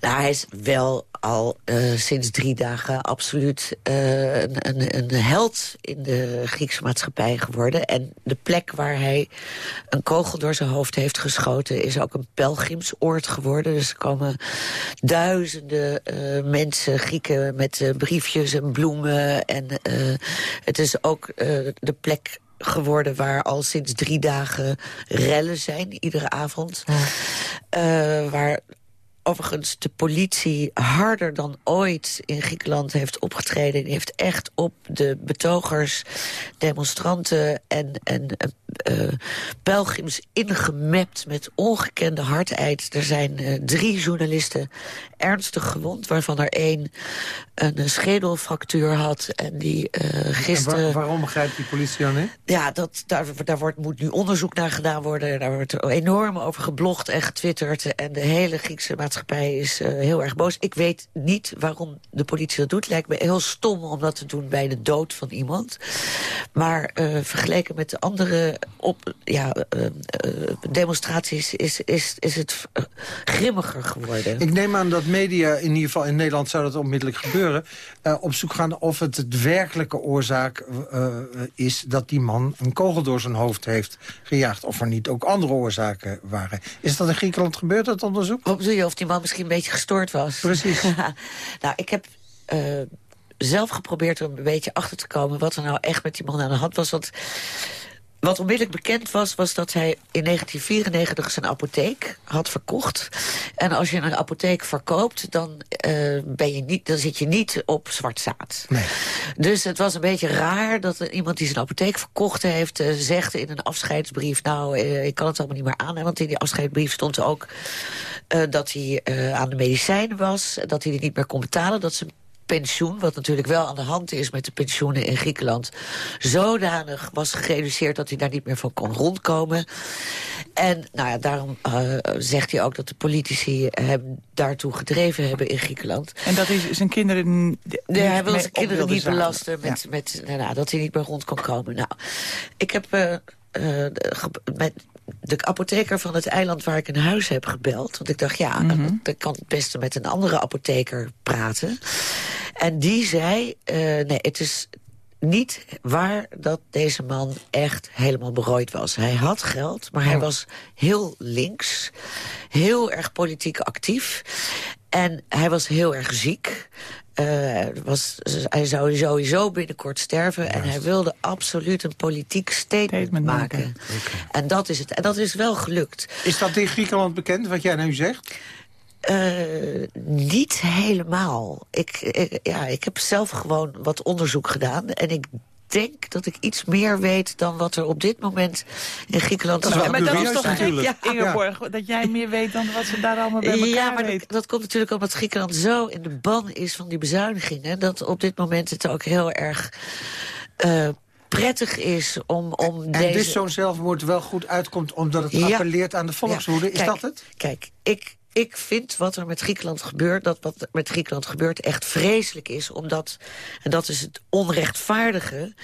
Nou, hij is wel al sinds drie dagen absoluut een, een, een, held... in de Griekse maatschappij geworden. En de plek waar hij een kogel door zijn hoofd heeft geschoten... is ook een pelgrimsoord geworden. Dus er komen duizenden mensen, Grieken... met briefjes en bloemen. En het is ook de plek geworden waar al sinds drie dagen rellen zijn, iedere avond. Uh, waar overigens de politie harder dan ooit in Griekenland heeft opgetreden. Die heeft echt op de betogers, demonstranten en, en uh, pelgrims ingemapt met ongekende hardheid. Er zijn uh, drie journalisten ernstig gewond, waarvan er één een schedelfractuur had. En die uh, gisteren... Waar, waarom begrijpt die politie dan niet? Ja, dat, daar, daar wordt, moet nu onderzoek naar gedaan worden. Daar wordt enorm over geblogd en getwitterd. En de hele Griekse maatschappij is heel erg boos. Ik weet niet waarom de politie dat doet. Lijkt me heel stom om dat te doen bij de dood van iemand. Maar vergeleken met de andere op, ja, demonstraties is, is, is het grimmiger geworden. Ik neem aan dat media, in ieder geval in Nederland zou dat onmiddellijk gebeuren... Uh, op zoek gaan of het de werkelijke oorzaak is... dat die man een kogel door zijn hoofd heeft gejaagd. Of er niet ook andere oorzaken waren. Is dat in Griekenland gebeurd, dat onderzoek? Wat bedoel je, of die man misschien een beetje gestoord was? Precies. nou, ik heb zelf geprobeerd er een beetje achter te komen... wat er nou echt met die man aan de hand was. Want wat onmiddellijk bekend was, was dat hij in 1994 zijn apotheek had verkocht. En als je een apotheek verkoopt, dan, uh, ben je niet, dan zit je niet op zwart zaad. Nee. Dus het was een beetje raar dat iemand die zijn apotheek verkocht heeft... Uh, zegt in een afscheidsbrief, nou, uh, ik kan het allemaal niet meer aan. Want in die afscheidsbrief stond ook dat hij aan de medicijnen was... dat hij die niet meer kon betalen, dat zijn pensioen, wat natuurlijk wel aan de hand is met de pensioenen in Griekenland, zodanig was gereduceerd dat hij daar niet meer van kon rondkomen. En nou ja, daarom uh, zegt hij ook dat de politici hem daartoe gedreven hebben in Griekenland. En dat is zijn kinderen... Nee, hij wil zijn kinderen niet belasten met, ja. met nou, dat hij niet meer rond kon komen. Nou, ik heb uh, uh, met de apotheker van het eiland waar ik een huis heb gebeld. Want ik dacht, ja, mm -hmm. ik kan het beste met een andere apotheker praten. En die zei, uh, nee, het is niet waar dat deze man echt helemaal berooid was. Hij had geld, maar hij Oh. was heel links. Heel erg politiek actief. En hij was heel erg ziek. Uh, was, hij zou sowieso binnenkort sterven. En hij wilde absoluut een politiek statement, maken. En dat is het. En dat is wel gelukt. Is dat in Griekenland bekend, wat jij nu zegt? Uh, niet helemaal. Ik, ik, ja, ik heb zelf gewoon wat onderzoek gedaan. En ik denk dat ik iets meer weet dan wat er op dit moment in Griekenland... Dat is wel maar dat is toch natuurlijk. Ja, Ingeborg, ja. dat jij meer weet dan wat ze daar allemaal bij elkaar Ja, maar dat, dat, komt natuurlijk omdat Griekenland zo in de ban is van die bezuinigingen... dat op dit moment het ook heel erg... Uh, prettig is om, om en deze... dus zo'n zelfmoord wel goed uitkomt omdat het ja. appelleert aan de volkswoede. Ja. Is kijk, dat het? Kijk, ik, ik vind wat er met Griekenland gebeurt... dat wat met Griekenland gebeurt echt vreselijk is. Omdat, en dat is het onrechtvaardige...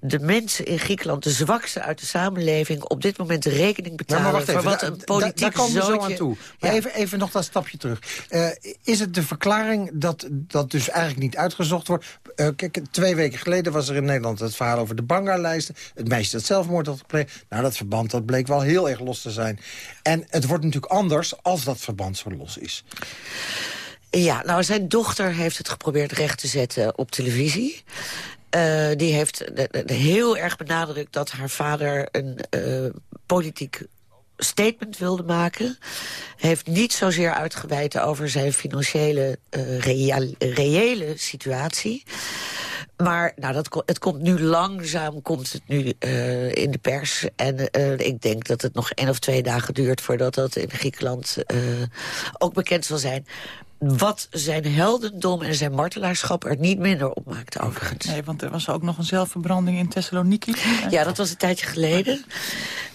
de mensen in Griekenland, de zwakste uit de samenleving... op dit moment de rekening betalen maar wacht even, voor wat een politiek da, Daar komen we zo aan toe. Maar Ja. even, even nog dat stapje terug. Uh, is het de verklaring dat dat dus eigenlijk niet uitgezocht wordt? Uh, kijk, twee weken geleden was er in Nederland het verhaal over de Banga-lijsten. Het meisje dat zelfmoord had gepleegd. Nou, dat verband dat bleek wel heel erg los te zijn. En het wordt natuurlijk anders als dat verband zo los is. Ja, nou, zijn dochter heeft het geprobeerd recht te zetten op televisie. Uh, die heeft heel erg benadrukt dat haar vader een uh, politiek statement wilde maken. Hij heeft niet zozeer uitgeweid over zijn financiële real, reële situatie. Maar nou, dat, het komt nu langzaam komt het nu uh, in de pers. En uh, ik denk dat het nog één of twee dagen duurt... voordat dat in Griekenland ook bekend zal zijn wat zijn heldendom en zijn martelaarschap er niet minder op maakt, overigens. Nee, want er was ook nog een zelfverbranding in Thessaloniki. Ja, dat was een tijdje geleden.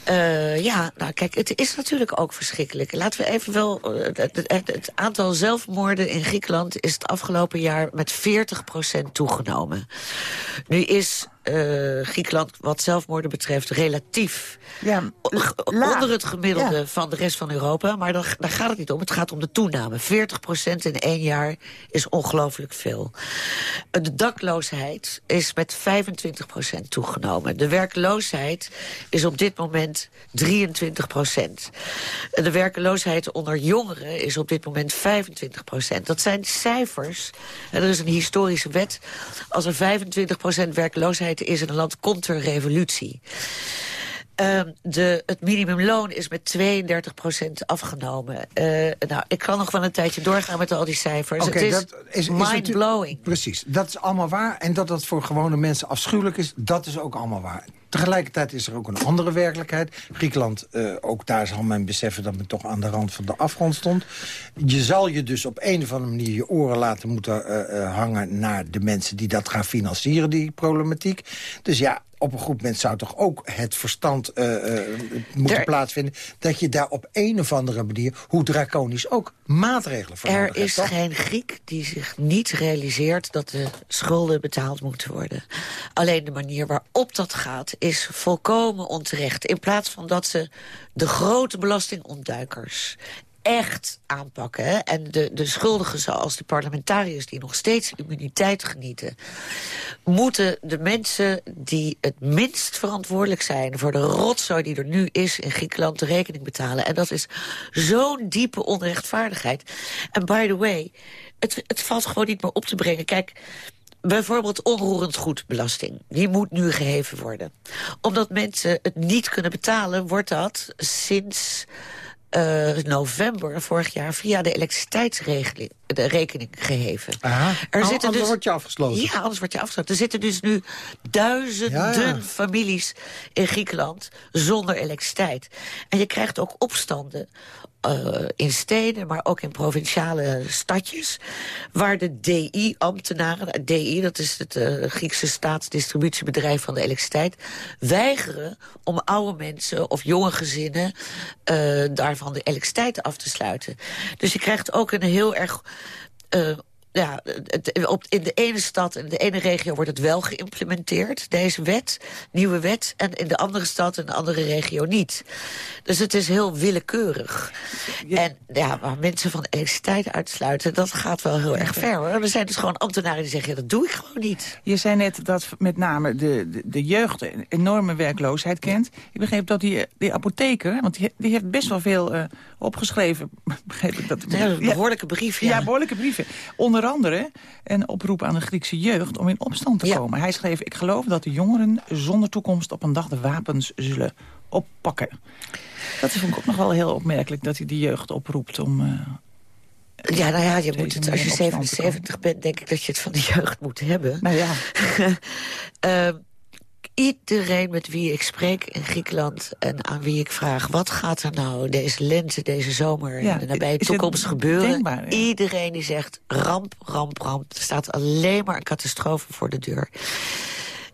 Uh, ja, nou kijk, het is natuurlijk ook verschrikkelijk. Laten we even wel... Het, het, het aantal zelfmoorden in Griekenland is het afgelopen jaar met 40% toegenomen. Nu is uh, Griekenland wat zelfmoorden betreft relatief ja, onder het gemiddelde ja. van de rest van Europa. Maar daar, daar, gaat het niet om. Het gaat om de toename. 40% in één jaar is ongelooflijk veel. De dakloosheid is met 25% toegenomen. De werkloosheid is op dit moment 23% De werkloosheid onder jongeren is op dit moment 25% Dat zijn cijfers. En er is een historische wet. Als er 25% werkloosheid is een land, komt er revolutie. Uh, de, het minimumloon is met 32% afgenomen. Uh, nou, ik kan nog wel een tijdje doorgaan met al die cijfers. Okay, het is, dat is mind-blowing. Precies, dat is allemaal waar. En dat dat voor gewone mensen afschuwelijk is, dat is ook allemaal waar. Tegelijkertijd is er ook een andere werkelijkheid. Griekenland, uh, ook daar zal men beseffen dat men toch aan de rand van de afgrond stond. Je zal je dus op een of andere manier je oren laten moeten uh, hangen... naar de mensen die dat gaan financieren, die problematiek. Dus ja, op een goed moment zou toch ook het verstand uh, uh, moeten plaatsvinden... dat je daar op een of andere manier, hoe draconisch ook, maatregelen voor Er is geen Griek die zich niet realiseert dat de schulden betaald moeten worden. Alleen de manier waarop dat gaat is volkomen onterecht. In plaats van dat ze de grote belastingontduikers echt aanpakken. En de, de schuldigen zoals de parlementariërs die nog steeds immuniteit genieten... moeten de mensen die het minst verantwoordelijk zijn... voor de rotzooi die er nu is in Griekenland de rekening betalen. En dat is zo'n diepe onrechtvaardigheid. En by the way, het, het valt gewoon niet meer op te brengen. Kijk, Bijvoorbeeld onroerend goedbelasting. Die moet nu geheven worden. Omdat mensen het niet kunnen betalen, wordt dat sinds november vorig jaar via de elektriciteitsregeling de rekening geheven. Aha. Er zitten dus, word je afgesloten. Ja, anders word je afgesloten. Er zitten dus nu duizenden ja, ja. families in Griekenland zonder elektriciteit. En je krijgt ook opstanden uh, in steden, maar ook in provinciale stadjes... waar de DI-ambtenaren, DI, dat is het uh, Griekse staatsdistributiebedrijf van de elektriciteit... weigeren om oude mensen of jonge gezinnen uh, daarvan de elektriciteit af te sluiten. Dus je krijgt ook een heel erg ja, het, op, in de ene stad, in de ene regio wordt het wel geïmplementeerd, deze wet, nieuwe wet. En in de andere stad, in de andere regio niet. Dus het is heel willekeurig. En ja, maar mensen van elektriciteit uitsluiten, dat gaat wel heel erg ver. Hoor. Er zijn dus gewoon ambtenaren die zeggen, ja, dat doe ik gewoon niet. Je zei net dat met name de, de, de jeugd een enorme werkloosheid kent. Ik begreep dat die, die apotheker, want die, die heeft best wel veel uh, opgeschreven. Begreep ik dat? Ja, behoorlijke brieven. Ja. ja, behoorlijke brieven. Onder andere een oproep aan de Griekse jeugd om in opstand te komen. Hij schreef, ik geloof dat de jongeren zonder toekomst op een dag de wapens zullen oppakken. Dat vond ik ook nog wel heel opmerkelijk, dat hij de jeugd oproept om... Uh, ja, nou ja, je moet het, als je 77 bent, denk ik dat je het van de jeugd moet hebben. Nou ja. uh, iedereen met wie ik spreek in Griekenland en aan wie ik vraag... wat gaat er nou deze lente, deze zomer ja, in de nabije toekomst gebeuren? Denkbaar, ja. Iedereen die zegt ramp, ramp, ramp. Er staat alleen maar een catastrofe voor de deur.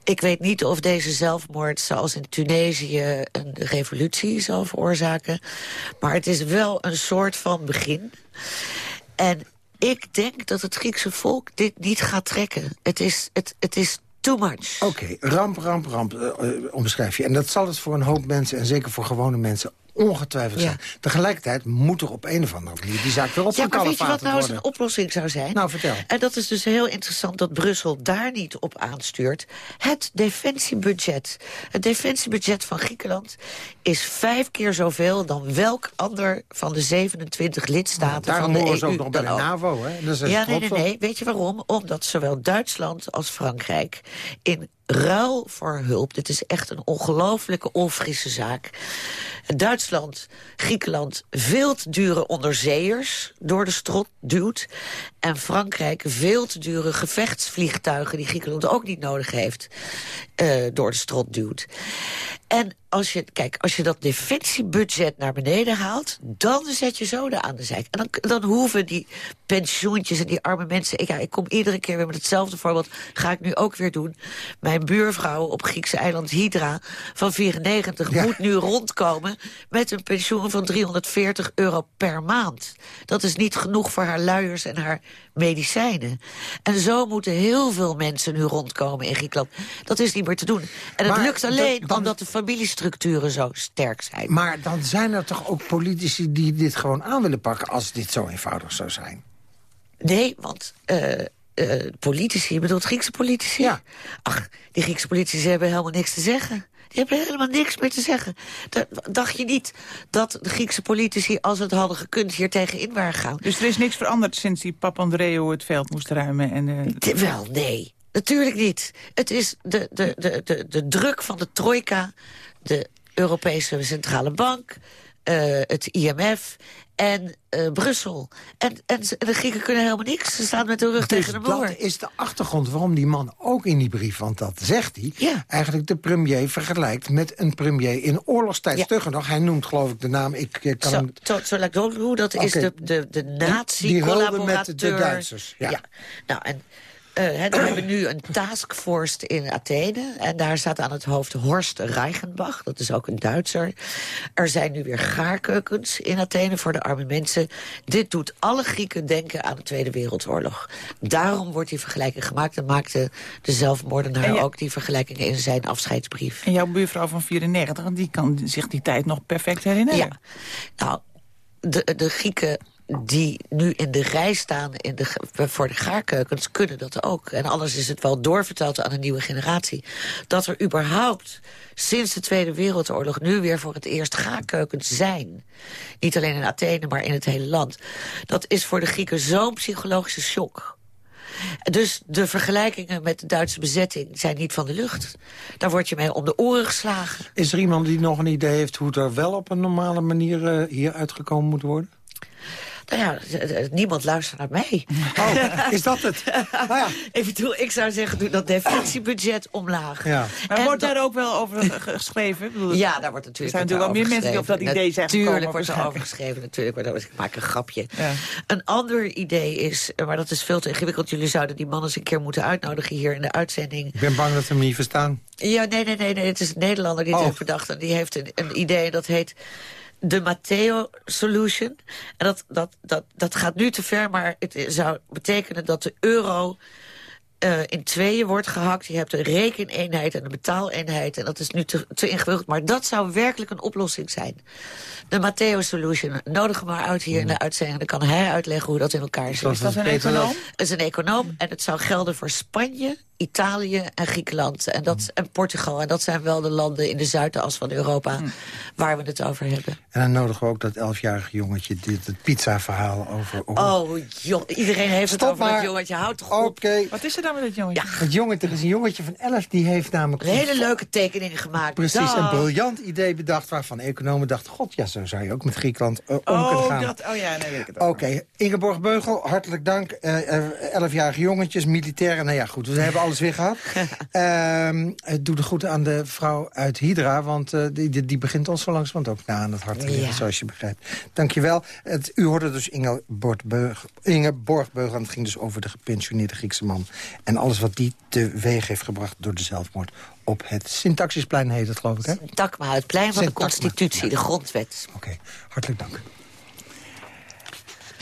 Ik weet niet of deze zelfmoord, zoals in Tunesië, een revolutie zal veroorzaken. Maar het is wel een soort van begin. En ik denk dat het Griekse volk dit niet gaat trekken. Het is, het, het is too much. Oké, ramp, ramp, ramp, uh, omschrijf je. En dat zal het voor een hoop mensen, en zeker voor gewone mensen ongetwijfeld zijn. Tegelijkertijd moet er op een of andere manier die zaak weer op ja, maar weet je wat nou eens een oplossing zou zijn? Nou, vertel. En dat is dus heel interessant dat Brussel daar niet op aanstuurt. Het defensiebudget. Het defensiebudget van Griekenland is vijf keer zoveel... dan welk ander van de 27 lidstaten van de EU. Daarom ze ook nog bij de NAVO, hè? ja, nee, nee, nee. Weet je waarom? Omdat zowel Duitsland als Frankrijk... in ruil voor hulp. Dit is echt een ongelooflijke onfrisse zaak. Duitsland, Griekenland veel te dure onderzeeërs door de strot duwt. En Frankrijk veel te dure gevechtsvliegtuigen... die Griekenland ook niet nodig heeft, uh, door de strot duwt. En als je, kijk, als je dat defensiebudget naar beneden haalt... dan zet je zoden aan de zijk. En dan, dan hoeven die pensioentjes en die arme mensen... Ik, ja, ik kom iedere keer weer met hetzelfde voorbeeld. Ga ik nu ook weer doen. Mijn buurvrouw op Griekse eiland Hydra van 94 moet nu rondkomen... met een pensioen van 340 euro per maand. Dat is niet genoeg voor haar luiers en haar medicijnen. En zo moeten heel veel mensen nu rondkomen in Griekenland. Dat is niet meer te doen. En het lukt alleen omdat de familiestructuren zo sterk zijn. Maar dan zijn er toch ook politici die dit gewoon aan willen pakken... als dit zo eenvoudig zou zijn? Nee, want... Uh, uh, politici, je bedoelt Griekse politici? Ja. Ach, die Griekse politici hebben helemaal niks te zeggen. Die hebben helemaal niks meer te zeggen. dacht je niet dat de Griekse politici, als het hadden gekund, hier tegenin waren gaan? Dus er is niks veranderd sinds die Papandreou het veld moest ruimen? En, uh... Wel, nee. Natuurlijk niet. Het is de, de, de, de, de druk van de trojka, de Europese Centrale Bank, uh, het IMF en uh, Brussel. En, en de Grieken kunnen helemaal niks. Ze staan met de rug dus tegen de boer. dat is de achtergrond waarom die man ook in die brief... want dat zegt hij, ja. eigenlijk de premier vergelijkt... met een premier in oorlogstijd. Ja. Stugger nog, hij noemt geloof ik de naam... Ik, ik kan zo, hem... zo, zo dat okay. is de, de, de nazi-collaborateur. met de Duitsers. Ja. ja. Nou, en he, we hebben nu een taskforce in Athene. En daar staat aan het hoofd Horst Reichenbach. Dat is ook een Duitser. Er zijn nu weer gaarkeukens in Athene voor de arme mensen. Dit doet alle Grieken denken aan de Tweede Wereldoorlog. Daarom wordt die vergelijking gemaakt. En maakte de zelfmoordenaar ook die vergelijking in zijn afscheidsbrief. En jouw buurvrouw van 94, die kan zich die tijd nog perfect herinneren. Ja. Nou, de, de Grieken die nu in de rij staan in de, voor de gaarkeukens, kunnen dat ook. En anders is het wel doorverteld aan een nieuwe generatie. Dat er überhaupt sinds de Tweede Wereldoorlog nu weer voor het eerst gaarkeukens zijn. Niet alleen in Athene, maar in het hele land. Dat is voor de Grieken zo'n psychologische shock. Dus de vergelijkingen met de Duitse bezetting zijn niet van de lucht. Daar word je mee om de oren geslagen. Is er iemand die nog een idee heeft hoe er wel op een normale manier uh, hier uitgekomen moet worden? Nou ja, niemand luistert naar mij. Oh, is dat het? Nou ja. Ik bedoel, ik zou zeggen, doe dat defensiebudget omlaag. Ja. Maar en wordt daar ook wel over geschreven? Bedoel, ja, daar wordt natuurlijk Er zijn natuurlijk wel meer mensen die op dat idee zijn Natuurlijk wordt er over geschreven, natuurlijk. Wordt er, ik maak een grapje. Ja. Een ander idee is, maar dat is veel te ingewikkeld. Jullie zouden die mannen eens een keer moeten uitnodigen hier in de uitzending. Ik ben bang dat ze hem niet verstaan. Ja, nee, nee, nee. nee. Het is een Nederlander die het oh. heeft bedacht. En die heeft een, een idee dat heet de Matteo Solution. En dat, dat, dat, dat gaat nu te ver, maar het zou betekenen dat de euro uh, in tweeën wordt gehakt. Je hebt een rekeneenheid en een betaaleenheid. En dat is nu te, te ingewikkeld. Maar dat zou werkelijk een oplossing zijn. De Matteo Solution. Nodig hem maar uit hier in de uitzending. Dan kan hij uitleggen hoe dat in elkaar zit. Is dat een econoom? Het is een econoom. En het zou gelden voor Spanje, Italië en Griekenland. En, dat, en Portugal. En dat zijn wel de landen in de zuidas van Europa... Hm. waar we het over hebben. En dan nodigen we ook dat elfjarige jongetje... Dit, het pizza-verhaal over... Oh, joh, iedereen heeft het over maar. dat jongetje. Houd toch op. Okay. Wat is er dan met dat jongetje? Ja. Het jongetje, er is een jongetje van elf, die heeft namelijk... Een hele leuke tekeningen gemaakt. Precies, een briljant idee bedacht... waarvan economen dachten... god, ja, zo zou je ook met Griekenland uh, om oh, kunnen gaan. Dat, oh ja, nee, weet ik het Oké, okay. Ingeborg Beugel, hartelijk dank. Uh, elfjarige jongetjes, militairen, nou ja, goed. We hebben alles weer gehad. doe de groeten aan de vrouw uit Hydra... want uh, die, die, begint ons zo want ook na aan het hart te liggen, ja. zoals je begrijpt. Dankjewel. Het, u hoorde dus Inge, Borgbeugel, Inge Borgbeugel... het ging dus over de gepensioneerde Griekse man... en alles wat die teweeg heeft gebracht door de zelfmoord op het Syntaxisplein heet het, geloof ik, hè? Het plein van de constitutie, de grondwet. Oké, okay. hartelijk dank.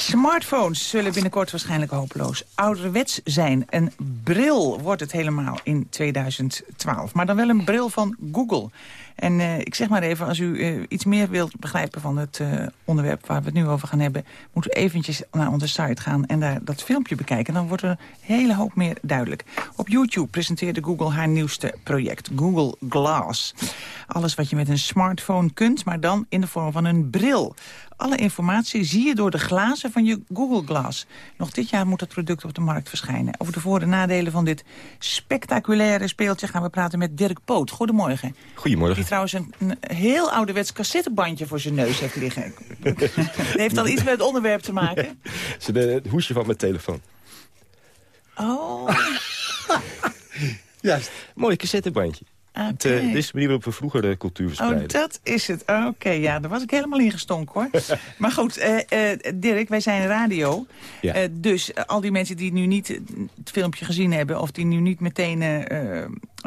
Smartphones zullen binnenkort waarschijnlijk hopeloos ouderwets zijn. Een bril wordt het helemaal in 2012. Maar dan wel een bril van Google. En uh, ik zeg maar even, als u uh, iets meer wilt begrijpen van het uh, onderwerp waar we het nu over gaan hebben, moet u eventjes naar onze site gaan en daar dat filmpje bekijken. Dan wordt er een hele hoop meer duidelijk. Op YouTube presenteerde Google haar nieuwste project, Google Glass. Alles wat je met een smartphone kunt, maar dan in de vorm van een bril. Alle informatie zie je door de glazen van je Google Glass. Nog dit jaar moet het product op de markt verschijnen. Over de voor- en nadelen van dit spectaculaire speeltje... gaan we praten met Dirk Poot. Goedemorgen. Goedemorgen. Die trouwens een, een heel ouderwets cassettebandje voor zijn neus heeft liggen. Heeft al iets met het onderwerp te maken. Het is het hoesje van mijn telefoon. Oh. Juist. Mooi cassettebandje. Het, eh, dit is de manier waarop we vroeger de cultuur Oh, verspreiden. dat is het. Oké, ja, daar was ik helemaal in gestonken, hoor. maar goed, eh, eh, Dirk, wij zijn radio. Ja. Eh, dus al die mensen die nu niet het filmpje gezien hebben... of die nu niet meteen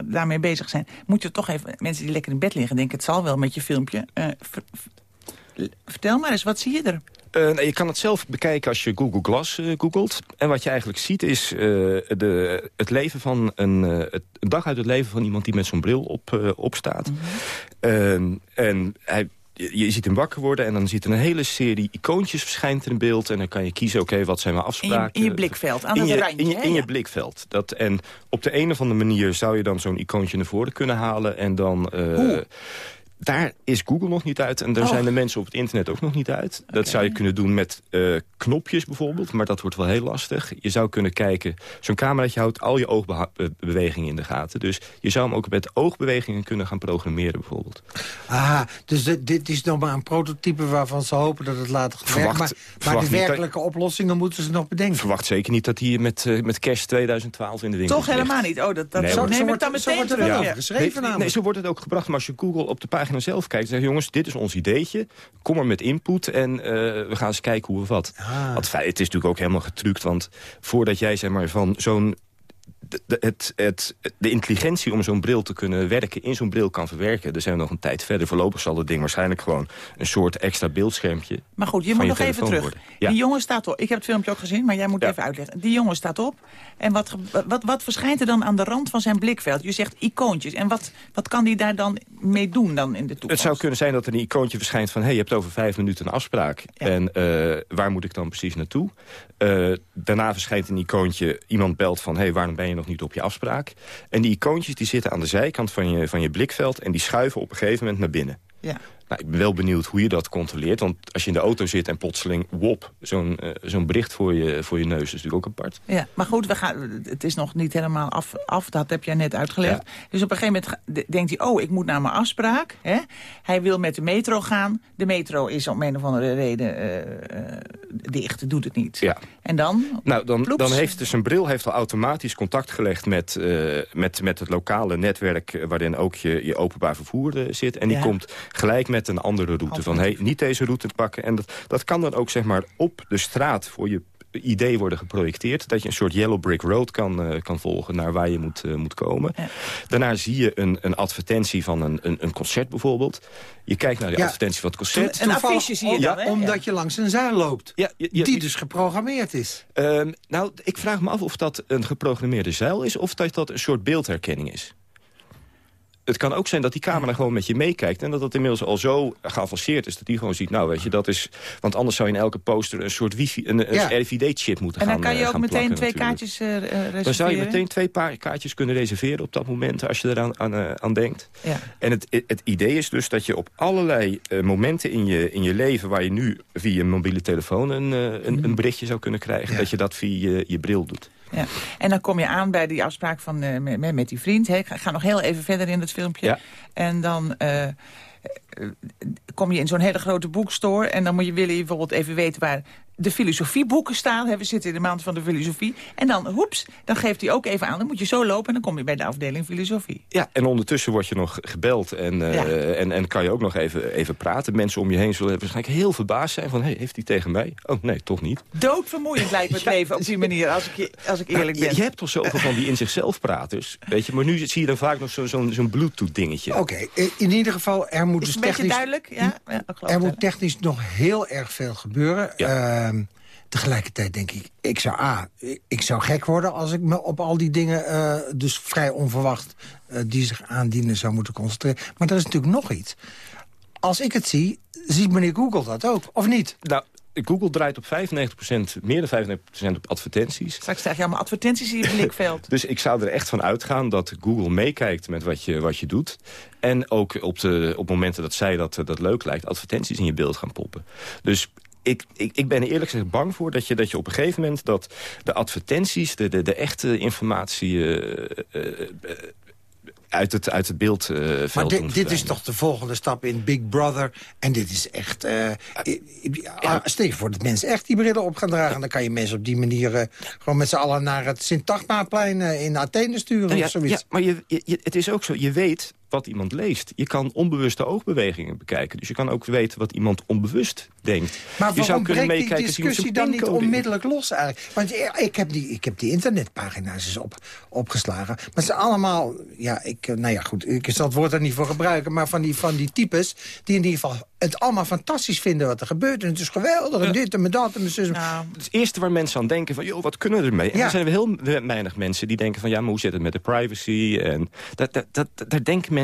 daarmee bezig zijn... moet je toch even, mensen die lekker in bed liggen... denken, het zal wel met je filmpje. Ver- ver- vertel maar eens, wat zie je er? Eh, je kan het zelf bekijken als je Google Glass eh, googelt. En wat je eigenlijk ziet is eh, de, het leven van een, het, een dag uit het leven van iemand die met zo'n bril op, opstaat. Ehm, en hij, je, ziet hem wakker worden en dan ziet er een hele serie icoontjes verschijnt er in beeld. En dan kan je kiezen, oké, wat zijn mijn In je, afspraken? in je blikveld, aan in je, randje. in je, in je Ja. blikveld. Dat, en op de een of andere manier zou je dan zo'n icoontje naar voren kunnen halen. En dan... daar is Google nog niet uit en daar Oh. zijn de mensen op het internet ook nog niet uit. Dat zou je kunnen doen met eh, knopjes bijvoorbeeld, maar dat wordt wel heel lastig. Je zou kunnen kijken, zo'n cameraatje houdt al je oogbewegingen in de gaten. Dus je zou hem ook met oogbewegingen kunnen gaan programmeren bijvoorbeeld. Aha, dus dit, dit is nog maar een prototype waarvan ze hopen dat het later gaat werken. Maar, maar verwacht de dat- werkelijke oplossingen moeten ze nog bedenken. Verwacht zeker niet dat hij met, eh, met kerst 2012 in de winkel Toch helemaal niet. Oh, dat, dat Nee, zo wordt- dan zo meteen wordt er terug. wel ja. over geschreven Nee, namelijk. nee, zo wordt het ook gebracht. Maar als je Google op de pagina zelf kijkt... zeg jongens, dit is ons ideetje. Kom maar met input en eh, we gaan eens kijken hoe of wat. Ah. Want feit, het is natuurlijk ook helemaal getrukt. Want voordat jij zeg maar, van zo'n de, het, het, de intelligentie om zo'n bril te kunnen werken... in zo'n bril kan verwerken, daar zijn we nog een tijd verder. Voorlopig zal het ding waarschijnlijk gewoon... een soort extra beeldschermpje Maar goed, je moet nog even terug. Ja. Die jongen staat op. Ik heb het filmpje ook gezien, maar jij moet Ja. even uitleggen. Die jongen staat op. En wat, wat, wat verschijnt er dan aan de rand van zijn blikveld? Je zegt icoontjes. En wat, wat kan die daar dan mee doen dan in de toekomst? Het zou kunnen zijn dat er een icoontje verschijnt van... hey, je hebt over vijf minuten een afspraak. En eh, waar moet ik dan precies naartoe? Eh, daarna verschijnt een icoontje, iemand belt van... hey, waarom ben je nog niet op je afspraak? En die icoontjes die zitten aan de zijkant van je, van je blikveld... en die schuiven op een gegeven moment naar binnen. Ja. Nou, ik ben wel benieuwd hoe je dat controleert. Want als je in de auto zit en plotseling, wop, zo'n eh, zo'n bericht voor je, voor je neus... is natuurlijk ook apart. Ja, maar goed, we gaan, het is nog niet helemaal af, af dat heb jij net uitgelegd. Dus op een gegeven moment denkt hij, oh, ik moet naar mijn afspraak. Hè? Hij wil met de metro gaan. De metro is om een of andere reden eh, eh, dicht, doet het niet. Ja. En dan? Nou, dan, Ploeps. dan heeft dus een bril heeft al automatisch contact gelegd met, met, met het lokale netwerk... waarin ook je, je openbaar vervoer zit. En die Ja. komt gelijk met een andere route. Van, hey, niet deze route pakken. En dat, dat kan dan ook zeg maar op de straat voor je idee worden geprojecteerd. Dat je een soort yellow brick road kan, eh, kan volgen naar waar je moet, eh, moet komen. Daarna zie je een, een advertentie van een, een, een concert bijvoorbeeld. Je kijkt naar de Ja. advertentie van het concert. Een affiche zie je dan, hè? Omdat je langs een zuil loopt. Ja, die dus geprogrammeerd is. Ehm, nou, ik vraag me af of dat een geprogrammeerde zuil is... of dat dat een soort beeldherkenning is. Het kan ook zijn dat die camera gewoon met je meekijkt... en dat het inmiddels al zo geavanceerd is dat die gewoon ziet... nou, weet je, dat is... want anders zou je in elke poster een soort wifi, een, een Ja. RFID-chip moeten En gaan dan kan je eh, ook meteen plakken twee natuurlijk. kaartjes eh, reserveren? Dan zou je meteen twee paar kaartjes kunnen reserveren op dat moment... als je eraan aan, eh, aan denkt. Ja. En het, het idee is dus dat je op allerlei momenten in je, in je leven... waar je nu via je mobiele telefoon een, een, een berichtje zou kunnen krijgen... dat je dat via je, je bril doet. Ja. En dan kom je aan bij die afspraak van, eh, met, met- die vriend. Hè. Ik ga, ga nog heel even verder in het filmpje. Ja. En dan eh, eh, kom je in zo'n hele grote boekstore... en dan moet je, wil je bijvoorbeeld even weten waar de filosofieboeken staan. Hè. We zitten in de maand van de filosofie. En dan, hoeps, dan geeft hij ook even aan. Dan moet je zo lopen en dan kom je bij de afdeling filosofie. Ja, en ondertussen word je nog gebeld en, eh, Ja. en, en kan je ook nog even, even praten. Mensen om je heen zullen waarschijnlijk heel verbaasd zijn van... Hey, heeft hij tegen mij? Oh, nee, toch niet. Doodvermoeiend lijkt me het leven op die manier, als ik, je- als ik eerlijk ben. je hebt toch zoveel van die in zichzelf praters, weet je. Maar nu zie je dan vaak nog zo- zo'n zo'n Bluetooth-dingetje. Oké, i- in ieder geval, er moet Is dus het een beetje technisch... duidelijk? Ja, ja ik geloof Er moet technisch nog heel erg veel gebeuren. Ehm, tegelijkertijd denk ik, ik zou, A, ik zou gek worden... als ik me op al die dingen, eh, dus vrij onverwacht... eh, die zich aandienen, zou moeten concentreren. Maar er is natuurlijk nog iets. Als ik het zie, ziet meneer Google dat ook, of niet? Nou, Google draait op 95%, meer dan 95% op advertenties. Straks krijg je allemaal advertenties in je blikveld. Dus ik zou er echt van uitgaan dat Google meekijkt met wat je, wat je doet. En ook op, de, op momenten dat zij dat, dat leuk lijkt... advertenties in je beeld gaan poppen. Dus ik, ik, ik ben er eerlijk gezegd bang voor dat je, dat je op een gegeven moment... dat de advertenties, de, de, de echte informatie... Uh, uh, uit het, uit het beeld uh, Maar dit, dit is toch de volgende stap in Big Brother. En dit is echt... Uh, ja. Stel je voor dat mensen echt die brillen op gaan dragen. Dan kan je mensen op die manier uh, gewoon met z'n allen naar het Sint-Tachmaplein in Athene sturen ja, of zoiets. Ja, maar je, je, het is ook zo, je weet wat iemand leest. Je kan onbewuste oogbewegingen bekijken. Dus je kan ook weten wat iemand onbewust denkt. Maar je zou kunnen meekijken die discussie dan niet onmiddellijk los eigenlijk? Want ik heb die, ik heb die internetpagina's eens op, opgeslagen. Maar ze allemaal... Ja, ik, nou ja, goed, ik zal het woord er niet voor gebruiken... maar van die, van die types die in ieder geval het allemaal fantastisch vinden wat er gebeurt. En het is geweldig en dit en dat en mijn zus. Nou, het eerste waar mensen aan denken van, joh, wat kunnen we ermee? En er zijn heel weinig mensen die denken van, ja, maar hoe zit het met de privacy? En dat, dat, dat, daar denken mensen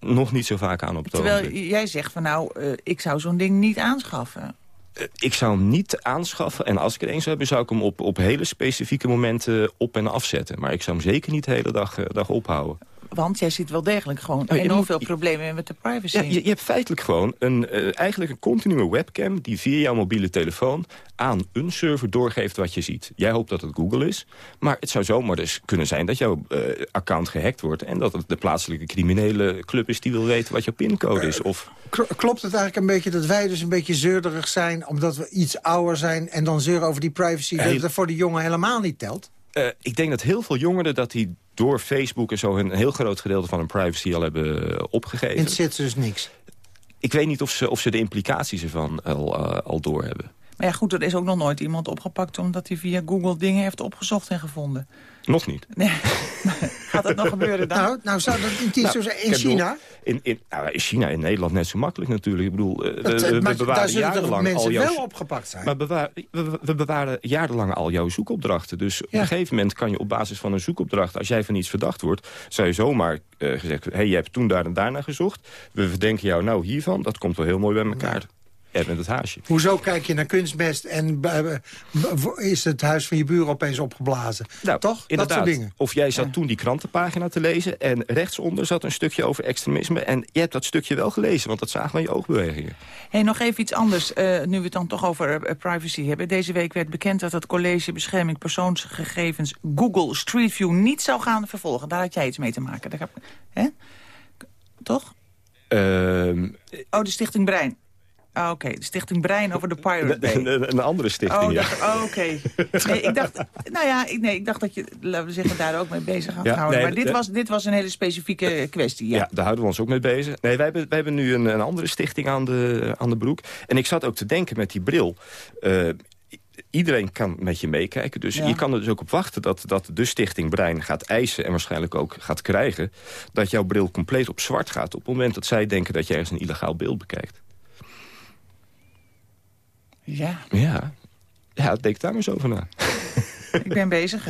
nog niet zo vaak aan op het Terwijl jij zegt van, nou, uh, ik zou zo'n ding niet aanschaffen. Uh, ik zou hem niet aanschaffen. En als ik er een zou hebben, zou ik hem op, op hele specifieke momenten op- en afzetten. Maar ik zou hem zeker niet de hele dag, uh, dag ophouden. Want jij ziet wel degelijk gewoon oh, enorm moet, veel problemen met de privacy. Ja, je, je, hebt feitelijk gewoon een, uh, eigenlijk een continue webcam... die via jouw mobiele telefoon aan een server doorgeeft wat je ziet. Jij hoopt dat het Google is. Maar het zou zomaar dus kunnen zijn dat jouw uh, account gehackt wordt... en dat het de plaatselijke criminele club is die wil weten wat jouw pincode is. Of... Klopt het eigenlijk een beetje dat wij dus een beetje zeurderig zijn... omdat we iets ouder zijn en dan zeuren over die privacy... dat het voor de jongen helemaal niet telt? Uh, ik denk dat heel veel jongeren dat die door Facebook en zo... een heel groot gedeelte van hun privacy al hebben opgegeven. En het zit dus niks? Ik weet niet of ze, of ze de implicaties ervan al, uh, al doorhebben. Maar ja, goed, er is ook nog nooit iemand opgepakt... omdat hij via Google dingen heeft opgezocht en gevonden. Nog niet. Nee. Gaat dat nog gebeuren dan? Nou, nou zou dat niet nou, zo zijn in China? In, in, nou, in China en Nederland net zo makkelijk natuurlijk. Ik bedoel, dat, we, bewaren jarenlang mensen al jouw, wel opgepakt zijn. Maar bewaar, we, we, bewaren jarenlang al jouw zoekopdrachten. Dus ja. op een gegeven moment kan je op basis van een zoekopdracht... als jij van iets verdacht wordt, zou je zomaar uh, gezegd... hé, hey, je hebt toen daar en daarna gezocht. We verdenken jou nou hiervan. Dat komt wel heel mooi bij elkaar. Ja. Het huisje. Hoezo kijk je naar kunstmest en is het huis van je buren opeens opgeblazen? Nou, Toch? Inderdaad. Dat soort dingen. Of jij zat ja. toen die krantenpagina te lezen en rechtsonder zat een stukje over extremisme. En je hebt dat stukje wel gelezen, want dat zagen we in je oogbewegingen. Hey, nog even iets anders, uh, nu we het dan toch over uh, privacy hebben. Deze week werd bekend dat het College Bescherming Persoonsgegevens Google Street View niet zou gaan vervolgen. Daar had jij iets mee te maken. Daar, hè? Toch? Uh, oh, de Stichting Brein. Oh, Oké, okay. de Stichting Brein over de Pirate Bay. Een, andere stichting, oh, ja. Oh, Oké. Okay. Nee, ik dacht, nou ja, ik, nee, ik dacht dat je, laten we zeggen, daar ook mee bezig ja, gehouden. Nee, maar dit, was, dit was een hele specifieke kwestie, ja. Ja, daar houden we ons ook mee bezig. Nee, wij hebben, wij hebben nu een, een andere stichting aan de, aan de broek. En ik zat ook te denken met die bril... Uh, iedereen kan met je meekijken. Dus ja. je kan er dus ook op wachten dat, dat de stichting Brein gaat eisen... en waarschijnlijk ook gaat krijgen... dat jouw bril compleet op zwart gaat... op het moment dat zij denken dat je ergens een illegaal beeld bekijkt. Ja. Ja. Ja, denk daar maar eens over na. Ik ben bezig.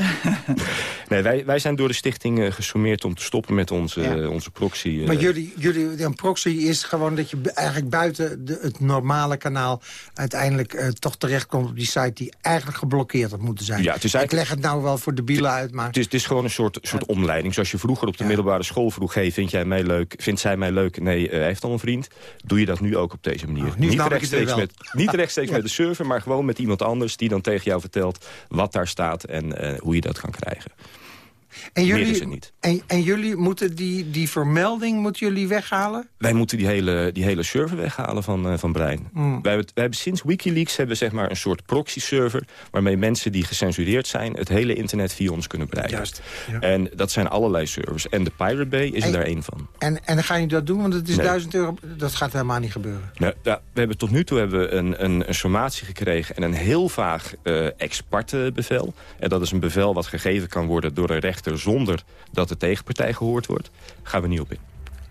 nee, wij, wij zijn door de stichting uh, gesommeerd om te stoppen met onze, ja. uh, onze proxy. Uh, maar jullie, jullie een proxy is gewoon dat je eigenlijk buiten de, het normale kanaal... uiteindelijk toch terechtkomt op die site die eigenlijk geblokkeerd had moeten zijn. Ja, het is eigenlijk... Ik leg het nou wel voor de bielen uit, maar... Het is, het is gewoon een soort, soort omleiding. Zoals je vroeger op de ja. middelbare school vroeg... Hey, vind jij mij leuk? Vindt zij mij leuk? Nee, hij heeft al een vriend. Doe je dat nu ook op deze manier? Oh, niet rechtstreeks, met, niet rechtstreeks met de server, maar gewoon met iemand anders... die dan tegen jou vertelt wat daar staat en uh, hoe je dat kan krijgen. En jullie, niet. En, en, jullie moeten die, die vermelding moeten jullie weghalen? Wij moeten die hele, die hele server weghalen van, uh, van Brein. Mm. Wij, hebben, wij hebben sinds Wikileaks hebben zeg maar een soort proxy-server... waarmee mensen die gecensureerd zijn... het hele internet via ons kunnen bereiken. Juist, ja. En dat zijn allerlei servers. En de Pirate Bay is en, er daar één van. En, en dan ga je dat doen? Want het is nee. 1000 euro. Dat gaat helemaal niet gebeuren. Nee, ja, we hebben tot nu toe hebben we een, een, een sommatie gekregen... en een heel vaag uh, expertbevel. En dat is een bevel wat gegeven kan worden door een rechter... zonder dat de tegenpartij gehoord wordt. Gaan we niet op in.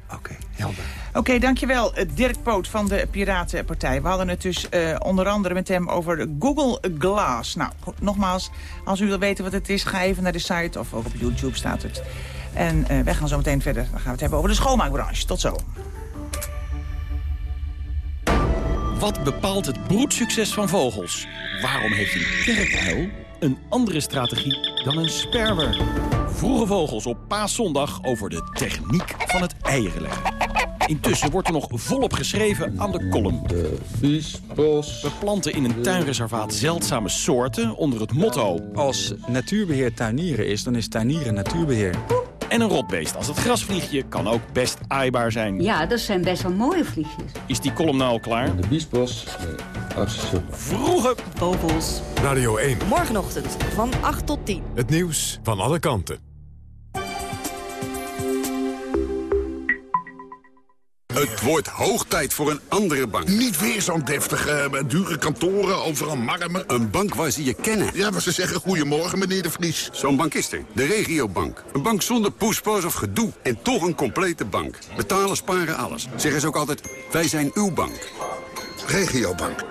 Oké, okay, helder. Oké, okay, dankjewel Dirk Poot van de Piratenpartij. We hadden het dus uh, onder andere met hem over de Google Glass. Nou, nogmaals, als u wil weten wat het is, ga even naar de site of ook op YouTube staat het. En uh, wij gaan zo meteen verder. Dan gaan we het hebben over de schoonmaakbranche. Tot zo. Wat bepaalt het broedsucces van vogels? Waarom heeft een kerkuil een andere strategie dan een sperwer? Vroege vogels op paaszondag over de techniek van het eieren leggen. Intussen wordt er nog volop geschreven aan de column. De viesbos. We planten in een tuinreservaat zeldzame soorten onder het motto... Als natuurbeheer tuinieren is, dan is tuinieren natuurbeheer. En een rotbeest als het grasvliegje kan ook best aaibaar zijn. Ja, dat zijn best wel mooie vliegjes. Is die column nou al klaar? De biesbos, Vroege vogels. Radio 1. Morgenochtend van 8 tot 10. Het nieuws van alle kanten. Het wordt hoog tijd voor een andere bank. Niet weer zo'n deftige, eh, dure kantoren, overal marmer. Een bank waar ze je kennen. Ja, maar ze zeggen goedemorgen, meneer de Vries. Zo'n bank is er. De regiobank. Een bank zonder poespas of gedoe. En toch een complete bank. Betalen, sparen, alles. Zeggen ze ook altijd, wij zijn uw bank. Regiobank.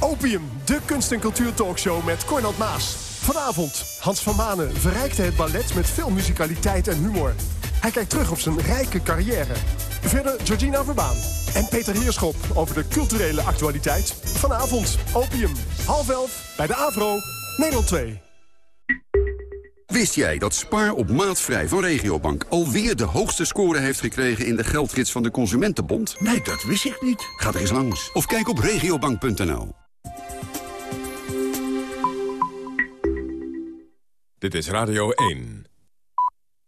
Opium, de kunst- en cultuurtalkshow met Cornald Maas. Vanavond, Hans van Manen verrijkte het ballet met veel muzikaliteit en humor. Hij kijkt terug op zijn rijke carrière. Verder Georgina Verbaan en Peter Heerschop over de culturele actualiteit. Vanavond, Opium, half elf, bij de AVRO, Nederland 2. Wist jij dat Spaar op maatvrij van Regiobank alweer de hoogste score heeft gekregen in de geldgids van de Consumentenbond? Nee, dat wist ik niet. Ga er eens langs of kijk op regiobank.nl. Dit is Radio 1.